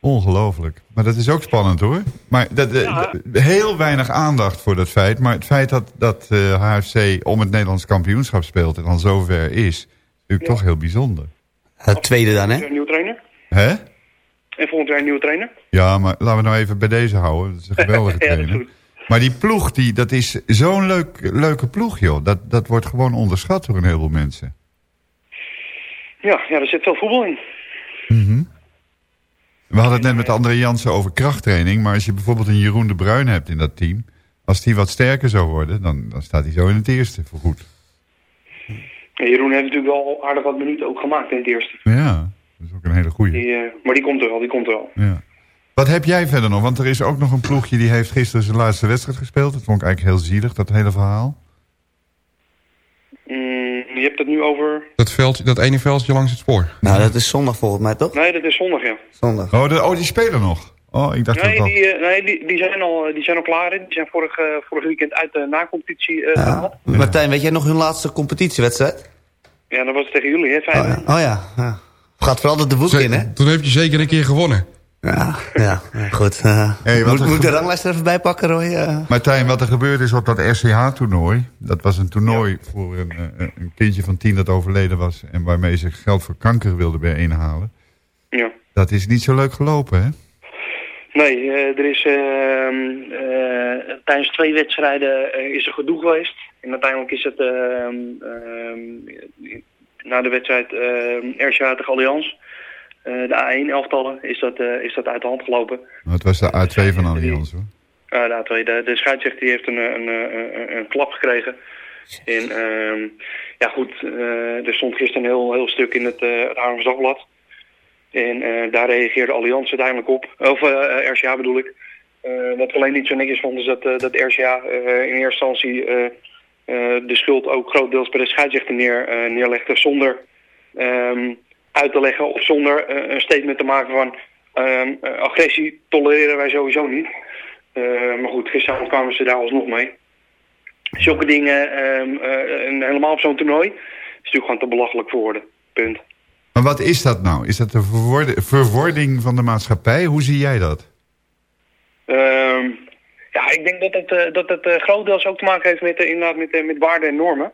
Ongelooflijk. Maar dat is ook spannend hoor. Maar dat, eh, Ja. heel weinig aandacht voor dat feit. Maar het feit dat, dat eh, HFC om het Nederlands kampioenschap speelt en dan zover is, is natuurlijk toch heel bijzonder. Het tweede dan, hè? Een nieuwe trainer. Hè? En volgend jaar een nieuwe trainer. Ja, maar laten we nou even bij deze houden. Dat is een geweldige Ja, trainer. Maar die ploeg, die, dat is zo'n leuk, leuke ploeg, joh. Dat, dat wordt gewoon onderschat door een heleboel mensen. Ja, ja, er zit veel voetbal in. Mhm. We hadden het net met André Jansen over krachttraining. Maar als je bijvoorbeeld een Jeroen de Bruin hebt in dat team... als die wat sterker zou worden, dan, dan staat hij zo in het eerste voor goed. En Jeroen heeft natuurlijk al aardig wat minuten ook gemaakt in het eerste. Ja, dat is ook een hele goeie. Die, eh, maar die komt er al, die komt er al. Ja. Wat heb jij verder nog? Want er is ook nog een ploegje die heeft gisteren zijn laatste wedstrijd gespeeld. Dat vond ik eigenlijk heel zielig, dat hele verhaal. Mm, je hebt het nu over... Dat, veldje, dat ene veldje langs het spoor. Nou, dat is zondag volgens mij, toch? Nee, dat is zondag, ja. Zondag. Oh, de, oh die spelen nog? Oh, ik dacht Nee, dat die, eh, nee die, die, zijn al, die zijn al klaar. hè. Die zijn vorig, eh, vorig weekend uit de nacompetitie eh gehaald. Martijn, weet jij nog hun laatste competitiewedstrijd? Ja, dat was tegen jullie, hè? Vijf. Oh ja, ja. Gaat vooral de boek in, hè? Toen heb je zeker een keer gewonnen. Ja, ja, goed. Hey, wat moet, een moet ik de ranglijst er even bij pakken, Roy? Eh, Martijn, wat er gebeurd is op dat RCH-toernooi... dat was een toernooi voor een, eh, een kindje van tien dat overleden was... en waarmee ze geld voor kanker wilde bijeenhalen. Ja. Dat is niet zo leuk gelopen, hè? Nee, eh, er is ehm, eh, tijdens twee wedstrijden is er gedoe geweest. En uiteindelijk is het ehm, ehm, na de wedstrijd uh, RCA tegen Allianz, de A1-elftallen, is, dat, eh, is dat uit de hand gelopen. Het was de A2 van Allianz, hoor. Uh, de, A2, de, de scheidsrechter die heeft een, een, een, een, klap gekregen. En ehm, ja goed, eh, er stond gisteren een heel, heel stuk in het, uh, het Dagblad. En eh, daar reageerde Allianz uiteindelijk op. Of RCA bedoel ik. wat ik alleen niet zo netjes vond is dat, dat RCA in eerste instantie de schuld ook grotendeels bij de scheidsrechter neer, neerlegde. Zonder um, uit te leggen of zonder een statement te maken van um, agressie tolereren wij sowieso niet. maar goed, gisteren kwamen ze daar alsnog mee zulke dingen, um, uh, helemaal op zo'n toernooi, is natuurlijk gewoon te belachelijk voor woorden. Punt. Maar wat is dat nou? Is dat de verwording van de maatschappij? Hoe zie jij dat? Um, ja, ik denk dat het, dat het grotendeels ook te maken heeft met, inderdaad met, met waarden en normen.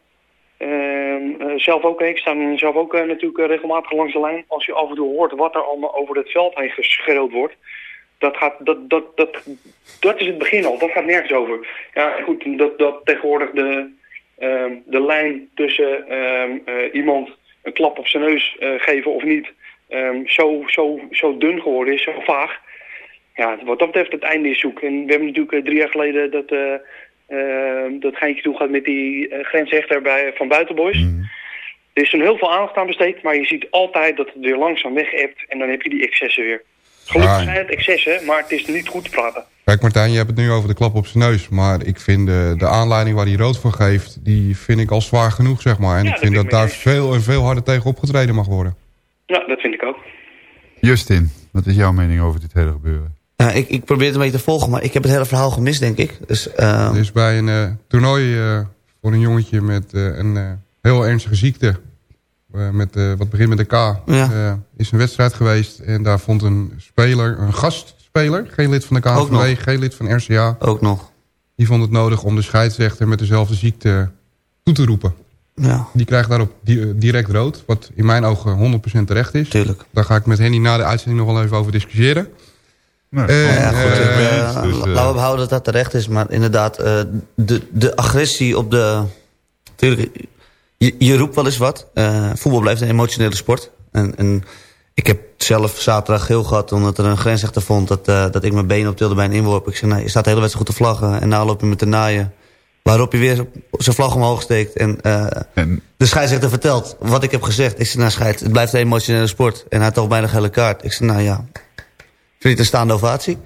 Uh, zelf ook, ik sta zelf ook natuurlijk regelmatig langs de lijn. Als je af en toe hoort wat er allemaal over het veld heen geschreeuwd wordt dat, gaat, dat, dat, dat, dat is het begin al. Dat gaat nergens over. Ja, goed, dat, dat tegenwoordig de, uh, de lijn tussen uh, iemand een klap op zijn neus geven of niet... Zo, zo, zo dun geworden is, zo vaag. Ja, wat dat betreft het einde is zoek. En we hebben natuurlijk drie jaar geleden dat, dat geintje toe gaat met die grensrechter bij, van Buitenboys. Mm. Er is een heel veel aandacht aan besteed, maar je ziet altijd dat het weer langzaam weg hebt en dan heb je die excessen weer. Gelukkig zijn het excessen, maar het is niet goed te praten. Kijk Martijn, je hebt het nu over de klap op zijn neus. Maar ik vind de, de aanleiding waar hij rood voor geeft... die vind ik al zwaar genoeg, zeg maar. En ik vind dat daar veel en veel harder tegen opgetreden mag worden. Ja, dat vind ik ook. Justin, wat is jouw mening over dit hele gebeuren? Ja, ik, ik probeer het een beetje te volgen, maar ik heb het hele verhaal gemist, denk ik. Dus, uh... Bij een uh, toernooi uh, voor een jongetje met een heel ernstige ziekte... Eh, met, wat begint met de K, ja. is een wedstrijd geweest. En daar vond een speler, een gastspeler, geen lid van de KNVB, geen lid van RCA. Ook nog. Die vond het nodig om de scheidsrechter met dezelfde ziekte toe te roepen. Ja. Die krijgt daarop direct rood, wat in mijn ogen 100% terecht is. Tuurlijk. Daar ga ik met Henny na de uitzending nog wel even over discussiëren. Nou, en, ja, goed, dus, laten we behouden dat dat terecht is. Maar inderdaad, de, de agressie op de... Tuurlijk, je, je roept wel eens wat. Uh, voetbal blijft een emotionele sport. En, en ik heb zelf zaterdag heel gehad omdat er een grensrechter vond... dat, uh, dat ik mijn been optilde bij een inworp. Ik zei, nee, je staat de hele wedstrijd goed te vlaggen. En na loop je met te naaien. Waarop je weer zijn vlag omhoog steekt. En, uh, en, de scheidsrechter vertelt wat ik heb gezegd. Ik zei, nou scheid, het blijft een emotionele sport. En hij had toch bijna gele kaart. Ik zei, nou ja, vind een staande ovatie?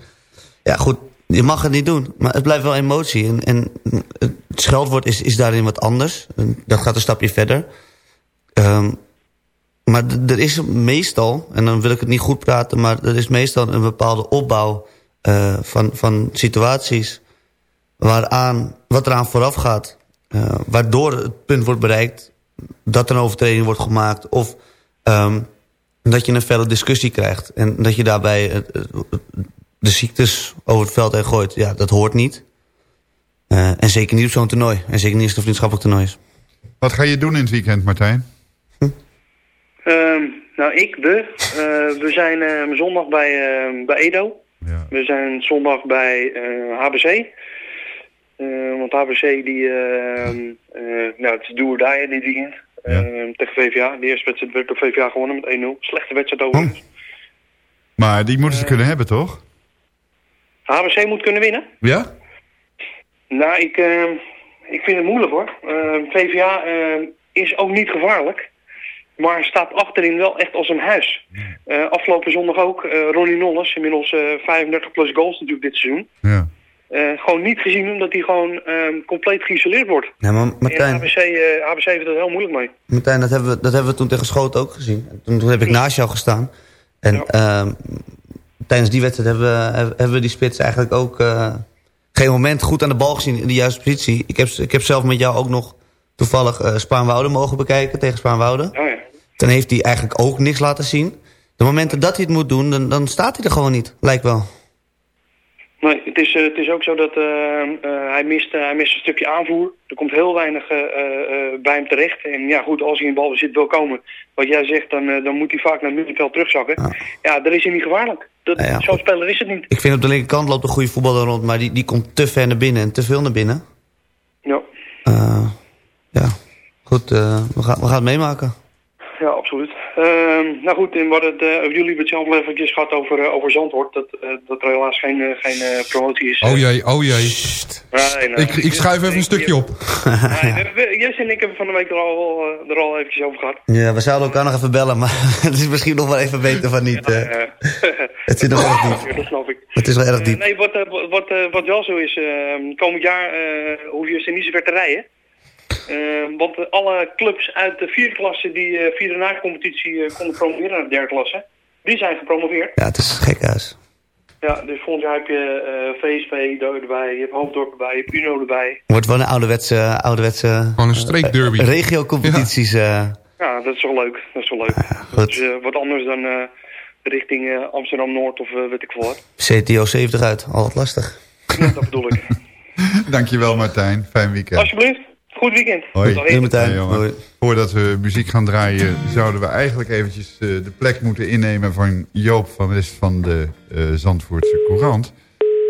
Ja, goed, je mag het niet doen, maar het blijft wel emotie. En, en het scheldwoord is, is daarin wat anders. Dat gaat een stapje verder. Um, maar er is meestal, en dan wil ik het niet goed praten... maar er is meestal een bepaalde opbouw uh, van, van situaties... Waaraan, wat eraan vooraf gaat. Uh, waardoor het punt wordt bereikt dat er een overtreding wordt gemaakt... of um, dat je een felle discussie krijgt. En dat je daarbij de ziektes over het veld heen gooit, ja, dat hoort niet. Uh, en zeker niet op zo'n toernooi. En zeker niet als het een vriendschappelijk toernooi is. Wat ga je doen in het weekend, Martijn? Hm? Uh, nou, ik, we. Uh, we zijn uh, zondag bij, bij Edo. Ja. We zijn zondag bij HBC. want HBC, die, nou, het is doe daar dit weekend. Ja. tegen VVA. De eerste wedstrijd werd door VVA gewonnen met 1-0. Slechte wedstrijd overigens. Oh. Maar die moeten ze kunnen hebben, toch? HBC moet kunnen winnen? Ja? Nou, ik, uh, ik vind het moeilijk hoor. Ehm, VVA ehm, is ook niet gevaarlijk. Maar staat achterin wel echt als een huis. Uh, afgelopen zondag ook. Ronnie Nolles, inmiddels 35 plus goals natuurlijk dit seizoen. Ja. Gewoon niet gezien omdat hij gewoon ehm, compleet geïsoleerd wordt. Ja, maar Martijn... En HBC, HBC heeft er heel moeilijk mee. Martijn, dat hebben we, dat hebben we toen tegen Schoten ook gezien. Toen, toen heb ik naast jou gestaan. En ja tijdens die wedstrijd hebben we, hebben we die spits eigenlijk ook uh, geen moment goed aan de bal gezien in de juiste positie. Ik heb, ik heb zelf met jou ook nog toevallig uh, Spaanwouden mogen bekijken tegen Spaanwouden. Oh ja. Dan heeft hij eigenlijk ook niks laten zien. De momenten dat hij het moet doen, dan, dan staat hij er gewoon niet, lijkt wel. Nee, het is, uh, het is ook zo dat uh, uh, hij, mist, hij mist een stukje aanvoer. Er komt heel weinig bij hem terecht. En ja, goed, als hij in balbezit wil komen, wat jij zegt, dan, dan moet hij vaak naar het middenveld terugzakken. Ja, ja daar is hij niet gevaarlijk. Ja, Zo'n speler is het niet. Ik vind op de linkerkant loopt een goede voetballer rond, maar die, die komt te ver naar binnen en te veel naar binnen. Ja. ja, goed, we, gaan, we gaan het meemaken. Ja, absoluut. Ehm, nou goed, en wat het, eh, jullie hebben het zelf al eventjes gehad over, eh, over Zandvoort. Dat, eh, dat er helaas geen, eh, geen eh, promotie is. Oh jee, oh jee. Nee. Ik, ik schuif even een stukje op. Nee, en ik hebben van de week er al, eh, er al eventjes over gehad. Ja, we zouden elkaar nog even bellen, maar het is misschien nog wel even beter van niet. eh. het zit nog erg diep. Ja, dat snap ik. Het is wel erg Eh, diep. nee, wat, eh, wat, eh, wat wel zo is, eh, komend jaar eh hoef je ze niet zo ver te rijden. Eh, want eh, alle clubs uit de vierde klasse die eh, via de na-competitie eh, konden promoveren naar de derde klasse, die zijn gepromoveerd. Ja, het is een gek huis. Ja, dus volgend jaar heb je eh, VSV erbij, je hebt Hoofddorp erbij, je hebt Uno erbij. Wordt wel een ouderwetse... ouderwetse Gewoon een streekderby. eh, regio-competities. eh. Ja, dat is wel leuk. Dat is wel leuk. Dat is eh, wat anders dan eh, richting eh, Amsterdam-Noord of eh, weet ik veel wat. CTO 70 uit, altijd lastig. Ja, dat bedoel ik. Dankjewel Martijn, fijn weekend. Alsjeblieft, goed weekend. Hoi. Hey, jongen. Voordat we muziek gaan draaien, zouden we eigenlijk eventjes eh, de plek moeten innemen van Joop van West van de eh, Zandvoortse Courant.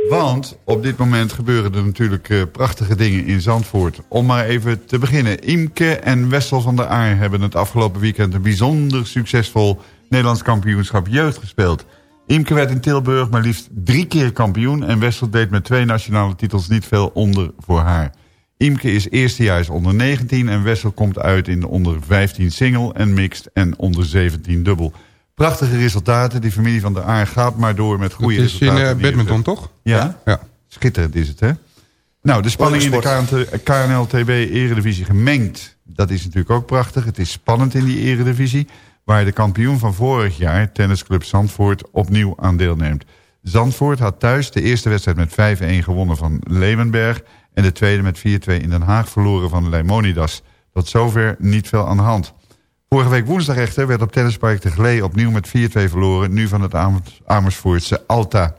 Want op dit moment gebeuren er natuurlijk eh, prachtige dingen in Zandvoort. Om maar even te beginnen. Imke en Wessel van der Aar hebben het afgelopen weekend een bijzonder succesvol Nederlands kampioenschap jeugd gespeeld. Imke werd in Tilburg maar liefst drie keer kampioen... en Wessel deed met twee nationale titels niet veel onder voor haar. Imke is eerstejaars onder 19 en Wessel komt uit in de onder 15 single en mixed en onder 17 dubbel. Prachtige resultaten. Die familie van der Aar gaat maar door met goede Het is in eh, badminton, toch? Ja? Ja. Schitterend is het, hè? Nou, de spanning in de KNT KNL-TB Eredivisie gemengd. Dat is natuurlijk ook prachtig. Het is spannend in die Eredivisie... waar de kampioen van vorig jaar, Tennisclub Zandvoort, opnieuw aan deelneemt. Zandvoort had thuis de eerste wedstrijd met 5-1 gewonnen van Leeuwenberg... en de tweede met 4-2 in Den Haag verloren van Leimonidas. Tot zover niet veel aan de hand. Vorige week woensdag echter werd op Tennispark de Glee opnieuw met 4-2 verloren... nu van het Am- Amersfoortse Alta.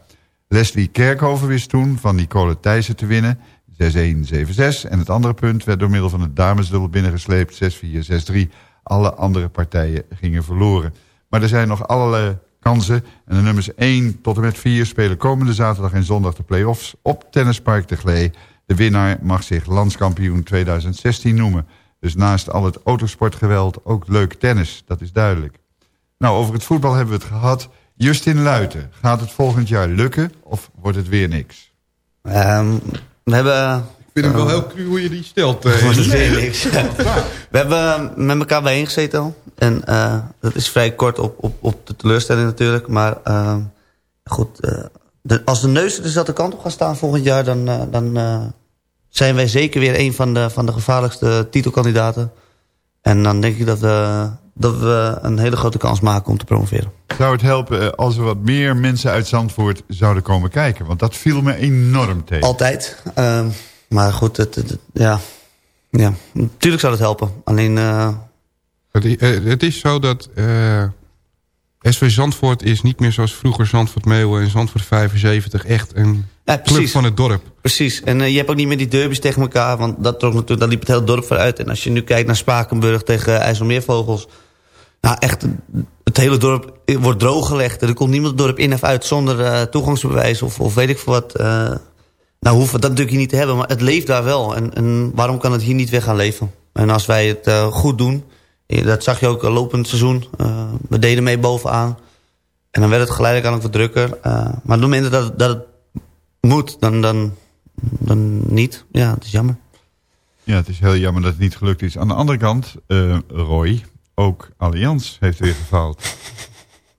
Leslie Kerkhoven wist toen van Nicole Thijssen te winnen. 6-1, 7-6. En het andere punt werd door middel van het damesdubbel binnengesleept. 6-4, 6-3. Alle andere partijen gingen verloren. Maar er zijn nog allerlei kansen. En de nummers 1 tot en met 4 spelen komende zaterdag en zondag de play-offs op Tennispark de Glee. De winnaar mag zich landskampioen 2016 noemen. Dus naast al het autosportgeweld ook leuk tennis, dat is duidelijk. Nou, over het voetbal hebben we het gehad. Justin Luiten, gaat het volgend jaar lukken of wordt het weer niks? Ehm, we hebben... Ik vind hem wel heel cru hoe je die stelt. eh. Dat is niks. We hebben met elkaar bijeen gezeten al. En eh, dat is vrij kort op, op, op de teleurstelling natuurlijk. Maar eh, goed, eh, de- als de neus er dezelfde kant op gaan staan volgend jaar... dan, eh, dan eh, zijn wij zeker weer een van de, van de gevaarlijkste titelkandidaten. En dan denk ik dat we, dat we een hele grote kans maken om te promoveren. Zou het helpen eh, als er wat meer mensen uit Zandvoort zouden komen kijken? Want dat viel me enorm tegen. Altijd. Ehm, maar goed, het, het- het- ja. ja, natuurlijk zou het helpen. Alleen... eh, Het, eh, het is zo dat eh, SV Zandvoort is niet meer zoals vroeger Zandvoort Meeuwen en Zandvoort 75 echt een Ja, club van het dorp. Precies. En eh, je hebt ook niet meer die derbies tegen elkaar. Want dat trok natuurlijk, daar liep het hele dorp vooruit. En als je nu kijkt naar Spakenburg tegen uh, IJsselmeervogels. Nou echt, het hele dorp wordt drooggelegd. Er komt niemand het dorp in of uit zonder eh, toegangsbewijs of, of weet ik veel wat. eh. nou hoeven we dat natuurlijk hier niet te hebben. Maar het leeft daar wel. En, en waarom kan het hier niet weg gaan leven? En als wij het eh, goed doen. eh, Dat zag je ook lopend seizoen. eh, we deden mee bovenaan. En dan werd het geleidelijk aan wat drukker. eh, maar op het moment dat, dat het moet, dan, dan, dan niet. Ja, het is jammer. Ja, het is heel jammer dat het niet gelukt is. Aan de andere kant, eh, Roy, ook Allianz heeft weer gefaald.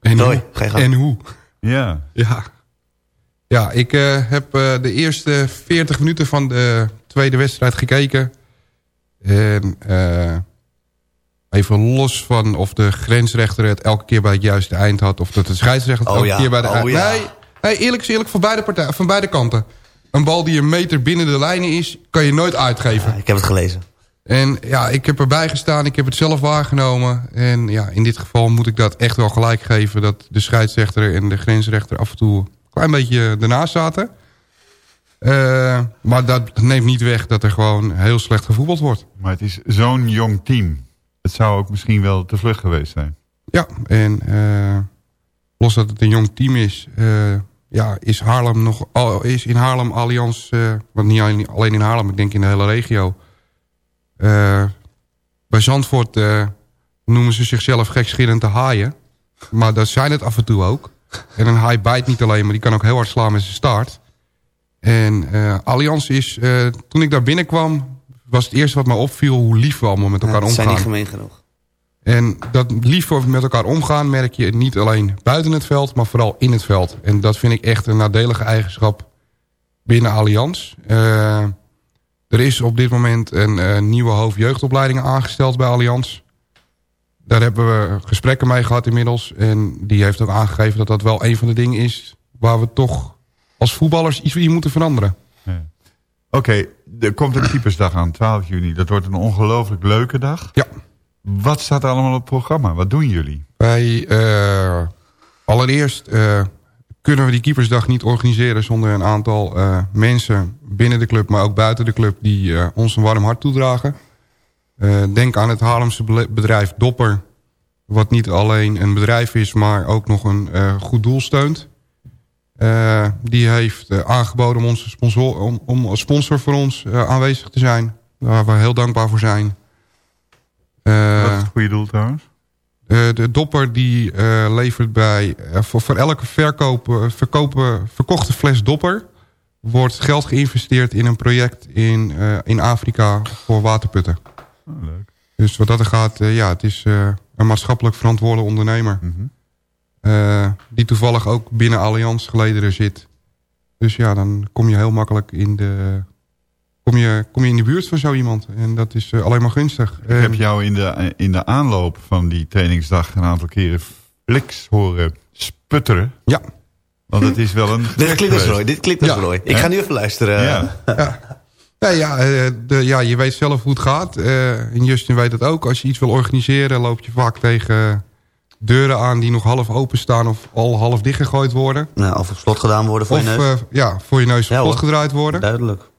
En Doei, hoe? ga je gang. En hoe? Ja. Ja, ja ik eh, heb eh, de eerste 40 minuten van de tweede wedstrijd gekeken. En eh, even los van of de grensrechter het elke keer bij het juiste eind had... of dat de scheidsrechter het Oh elke ja, keer bij de oh eind... ja. Nee, nee, eerlijk is eerlijk, van beide, partijen, van beide kanten. Een bal die een meter binnen de lijnen is, kan je nooit uitgeven. Ik heb het gelezen. En ja, ik heb erbij gestaan, ik heb het zelf waargenomen. En ja, in dit geval moet ik dat echt wel gelijk geven... dat de scheidsrechter en de grensrechter af en toe een klein beetje ernaast zaten. Eh, maar dat neemt niet weg dat er gewoon heel slecht gevoetbald wordt. Maar het is zo'n jong team. Het zou ook misschien wel te vlug geweest zijn. Ja, en eh, los dat het een jong team is... eh, ja, is, Haarlem nog, is in Haarlem Allianz... eh, want niet alleen- in Haarlem, ik denk in de hele regio... eh, bij Zandvoort eh, noemen ze zichzelf gekschillende haaien. Maar dat zijn het af en toe ook. En een haai bijt niet alleen, maar die kan ook heel hard slaan met zijn staart. En Allianz is, toen ik daar binnenkwam... was het eerste wat me opviel hoe lief we allemaal met elkaar ja, omgaan. zijn niet gemeen genoeg. En dat lief met elkaar omgaan merk je niet alleen buiten het veld... maar vooral in het veld. En dat vind ik echt een nadelige eigenschap binnen Allianz. Uh, er is op dit moment een nieuwe hoofdjeugdopleiding aangesteld bij Allianz. Daar hebben we gesprekken mee gehad inmiddels. En die heeft ook aangegeven dat dat wel een van de dingen is... waar we toch als voetballers iets in moeten veranderen. Ja. Oké, okay, er komt een keepersdag aan, 12 juni. Dat wordt een ongelooflijk leuke dag. Ja. Wat staat er allemaal op het programma? Wat doen jullie? Wij, uh, allereerst uh, kunnen we die keepersdag niet organiseren... zonder een aantal uh, mensen binnen de club, maar ook buiten de club... die ons een warm hart toedragen. denk aan het Haarlemse bedrijf Dopper... wat niet alleen een bedrijf is, maar ook nog een goed doel steunt. Die heeft aangeboden om, onze sponsor, om, om als sponsor voor ons aanwezig te zijn. Waar we heel dankbaar voor zijn. Wat is het goede doel trouwens? de dopper die levert bij... voor, voor elke verkopen, verkochte fles dopper... wordt geld geïnvesteerd in een project in, in Afrika voor waterputten. Oh, leuk. Dus wat dat er gaat, ja, het is een maatschappelijk verantwoorde ondernemer. Mm -hmm. Uh, die toevallig ook binnen Allianz gelederen zit. Dus ja, dan kom je heel makkelijk in de, kom je, kom je in de buurt van zo iemand. En dat is uh, alleen maar gunstig. Ik heb jou in de, in de aanloop van die trainingsdag een aantal keren fliks horen sputteren. Ja. Want het is wel een... dit klinkt als Roy, dit klinkt als ja. Roy. Ik ga nu even luisteren. Ja. ja. Ja, de, ja, je weet zelf hoe het gaat. Uh, en Justin weet het ook. Als je iets wil organiseren, loop je vaak tegen deuren aan die nog half open staan of al half dichtgegooid worden. Nou, of op slot gedaan worden voor of, je neus. Uh, ja, voor je neus op ja, slot hoor. gedraaid worden. Duidelijk.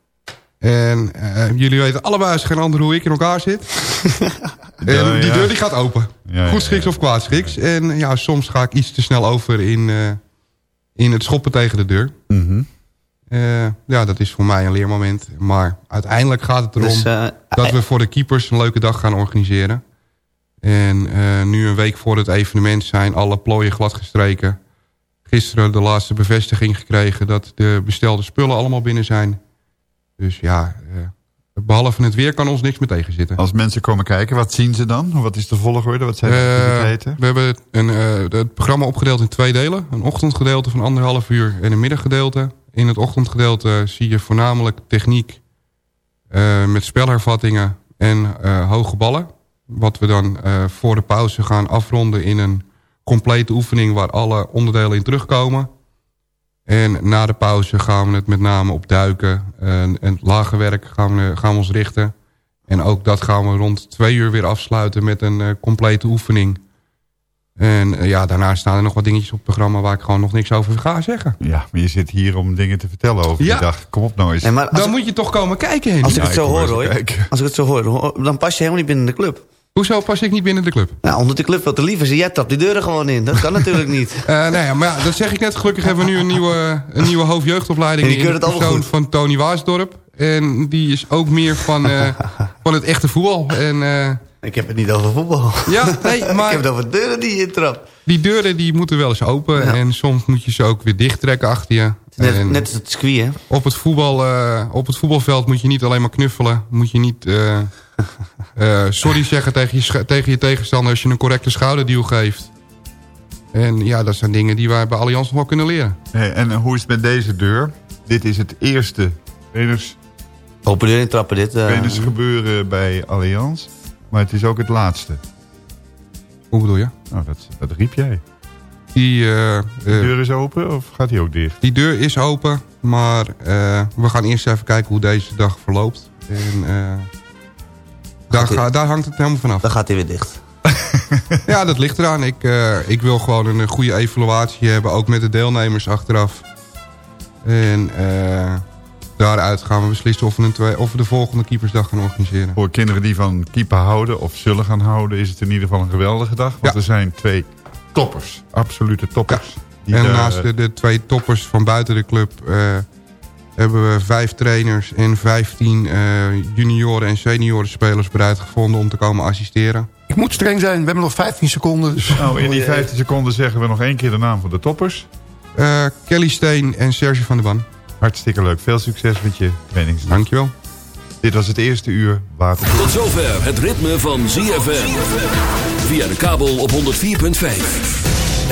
En uh, jullie weten allebei als geen ander hoe ik in elkaar zit. en Ja, die deur die gaat open. Ja, Goed schiks ja. of kwaad schiks. En ja, soms ga ik iets te snel over in, uh, in het schoppen tegen de deur. Mhm. Uh, ja, dat is voor mij een leermoment. Maar uiteindelijk gaat het erom Dus, eh, dat we voor de keepers een leuke dag gaan organiseren. En uh, nu een week voor het evenement zijn alle plooien gladgestreken. Gisteren de laatste bevestiging gekregen dat de bestelde spullen allemaal binnen zijn. Dus ja, uh, behalve het weer kan ons niks meer tegenzitten. Als mensen komen kijken, wat zien ze dan? Wat is de volgorde? Wat zijn de activiteiten? we hebben een, uh, het programma opgedeeld in twee delen. Een ochtendgedeelte van anderhalf uur en een middaggedeelte. In het ochtendgedeelte zie je voornamelijk techniek met spelhervattingen en hoge ballen. Wat we dan voor de pauze gaan afronden in een complete oefening... waar alle onderdelen in terugkomen. En na de pauze gaan we het met name op duiken en, en lage werk gaan we, gaan we ons richten. En ook dat gaan we rond twee uur weer afsluiten met een uh, complete oefening. En uh, ja, daarna staan er nog wat dingetjes op het programma... waar ik gewoon nog niks over ga zeggen. Ja, maar je zit hier om dingen te vertellen over Ja. die dag. Kom op nou eens. Nee, maar als, Dan moet je toch komen kijken, Henny. als ik Ja, het zo hoor, kijken. als ik het zo hoor, dan pas je helemaal niet binnen de club. Hoezo pas ik niet binnen de club? Nou, omdat de club wat te lief is jij tapt die deuren gewoon in. Dat kan natuurlijk niet. Uh, nou ja, maar ja, dat zeg ik net. Gelukkig hebben we nu een nieuwe, een nieuwe hoofdjeugdopleiding... En die in de persoon van Tony Waasdorp. En die is ook meer van, uh, van het echte voetbal. En uh, Ik heb het niet over voetbal. ja, nee, Ik heb maar het over deuren die je intrapt. die deuren die moeten wel eens open. Ja. En soms moet je ze ook weer dichttrekken achter je. Net, En net als het squee, hè? op, het voetbal, op het voetbalveld moet je niet alleen maar knuffelen. Moet je niet uh, uh, sorry zeggen tegen je, tegen je tegenstander... als je een correcte schouderduw geeft. En ja, dat zijn dingen die wij bij Allianz nog wel kunnen leren. Hey, en hoe is het met deze deur? Dit is het eerste trainers, Open deur intrappen dit. Uh, trainers gebeuren bij Allianz. Maar het is ook het laatste. Hoe bedoel je? Nou, dat, dat riep jij. Die, uh, De deur is open of gaat die ook dicht? Die deur is open, maar uh, we gaan eerst even kijken hoe deze dag verloopt. En uh, daar, hij- ga, daar hangt het helemaal vanaf. dan gaat hij weer dicht. Ja, dat ligt eraan. Ik, uh, ik wil gewoon een goede evaluatie hebben, ook met de deelnemers achteraf. En uh, daaruit gaan we beslissen of we, een twee, of we de volgende keepersdag gaan organiseren. Voor kinderen die van keeper houden of zullen gaan houden... is het in ieder geval een geweldige dag. Want Ja. er zijn twee toppers. Absolute toppers. En naast de, de twee toppers van buiten de club... Uh, hebben we vijf trainers en vijftien uh, junioren en senioren spelers bereid gevonden om te komen assisteren. Ik moet streng zijn, we hebben nog 15 seconden. Dus Nou, in die 15 seconden zeggen we nog één keer de naam van de toppers. Eh, Kelly Steen en Serge van der Ban. Hartstikke leuk. Veel succes met je trainingsdag. Dankjewel. Dit was het eerste uur water. Tot zover het ritme van ZFM. Via de kabel op 104.5.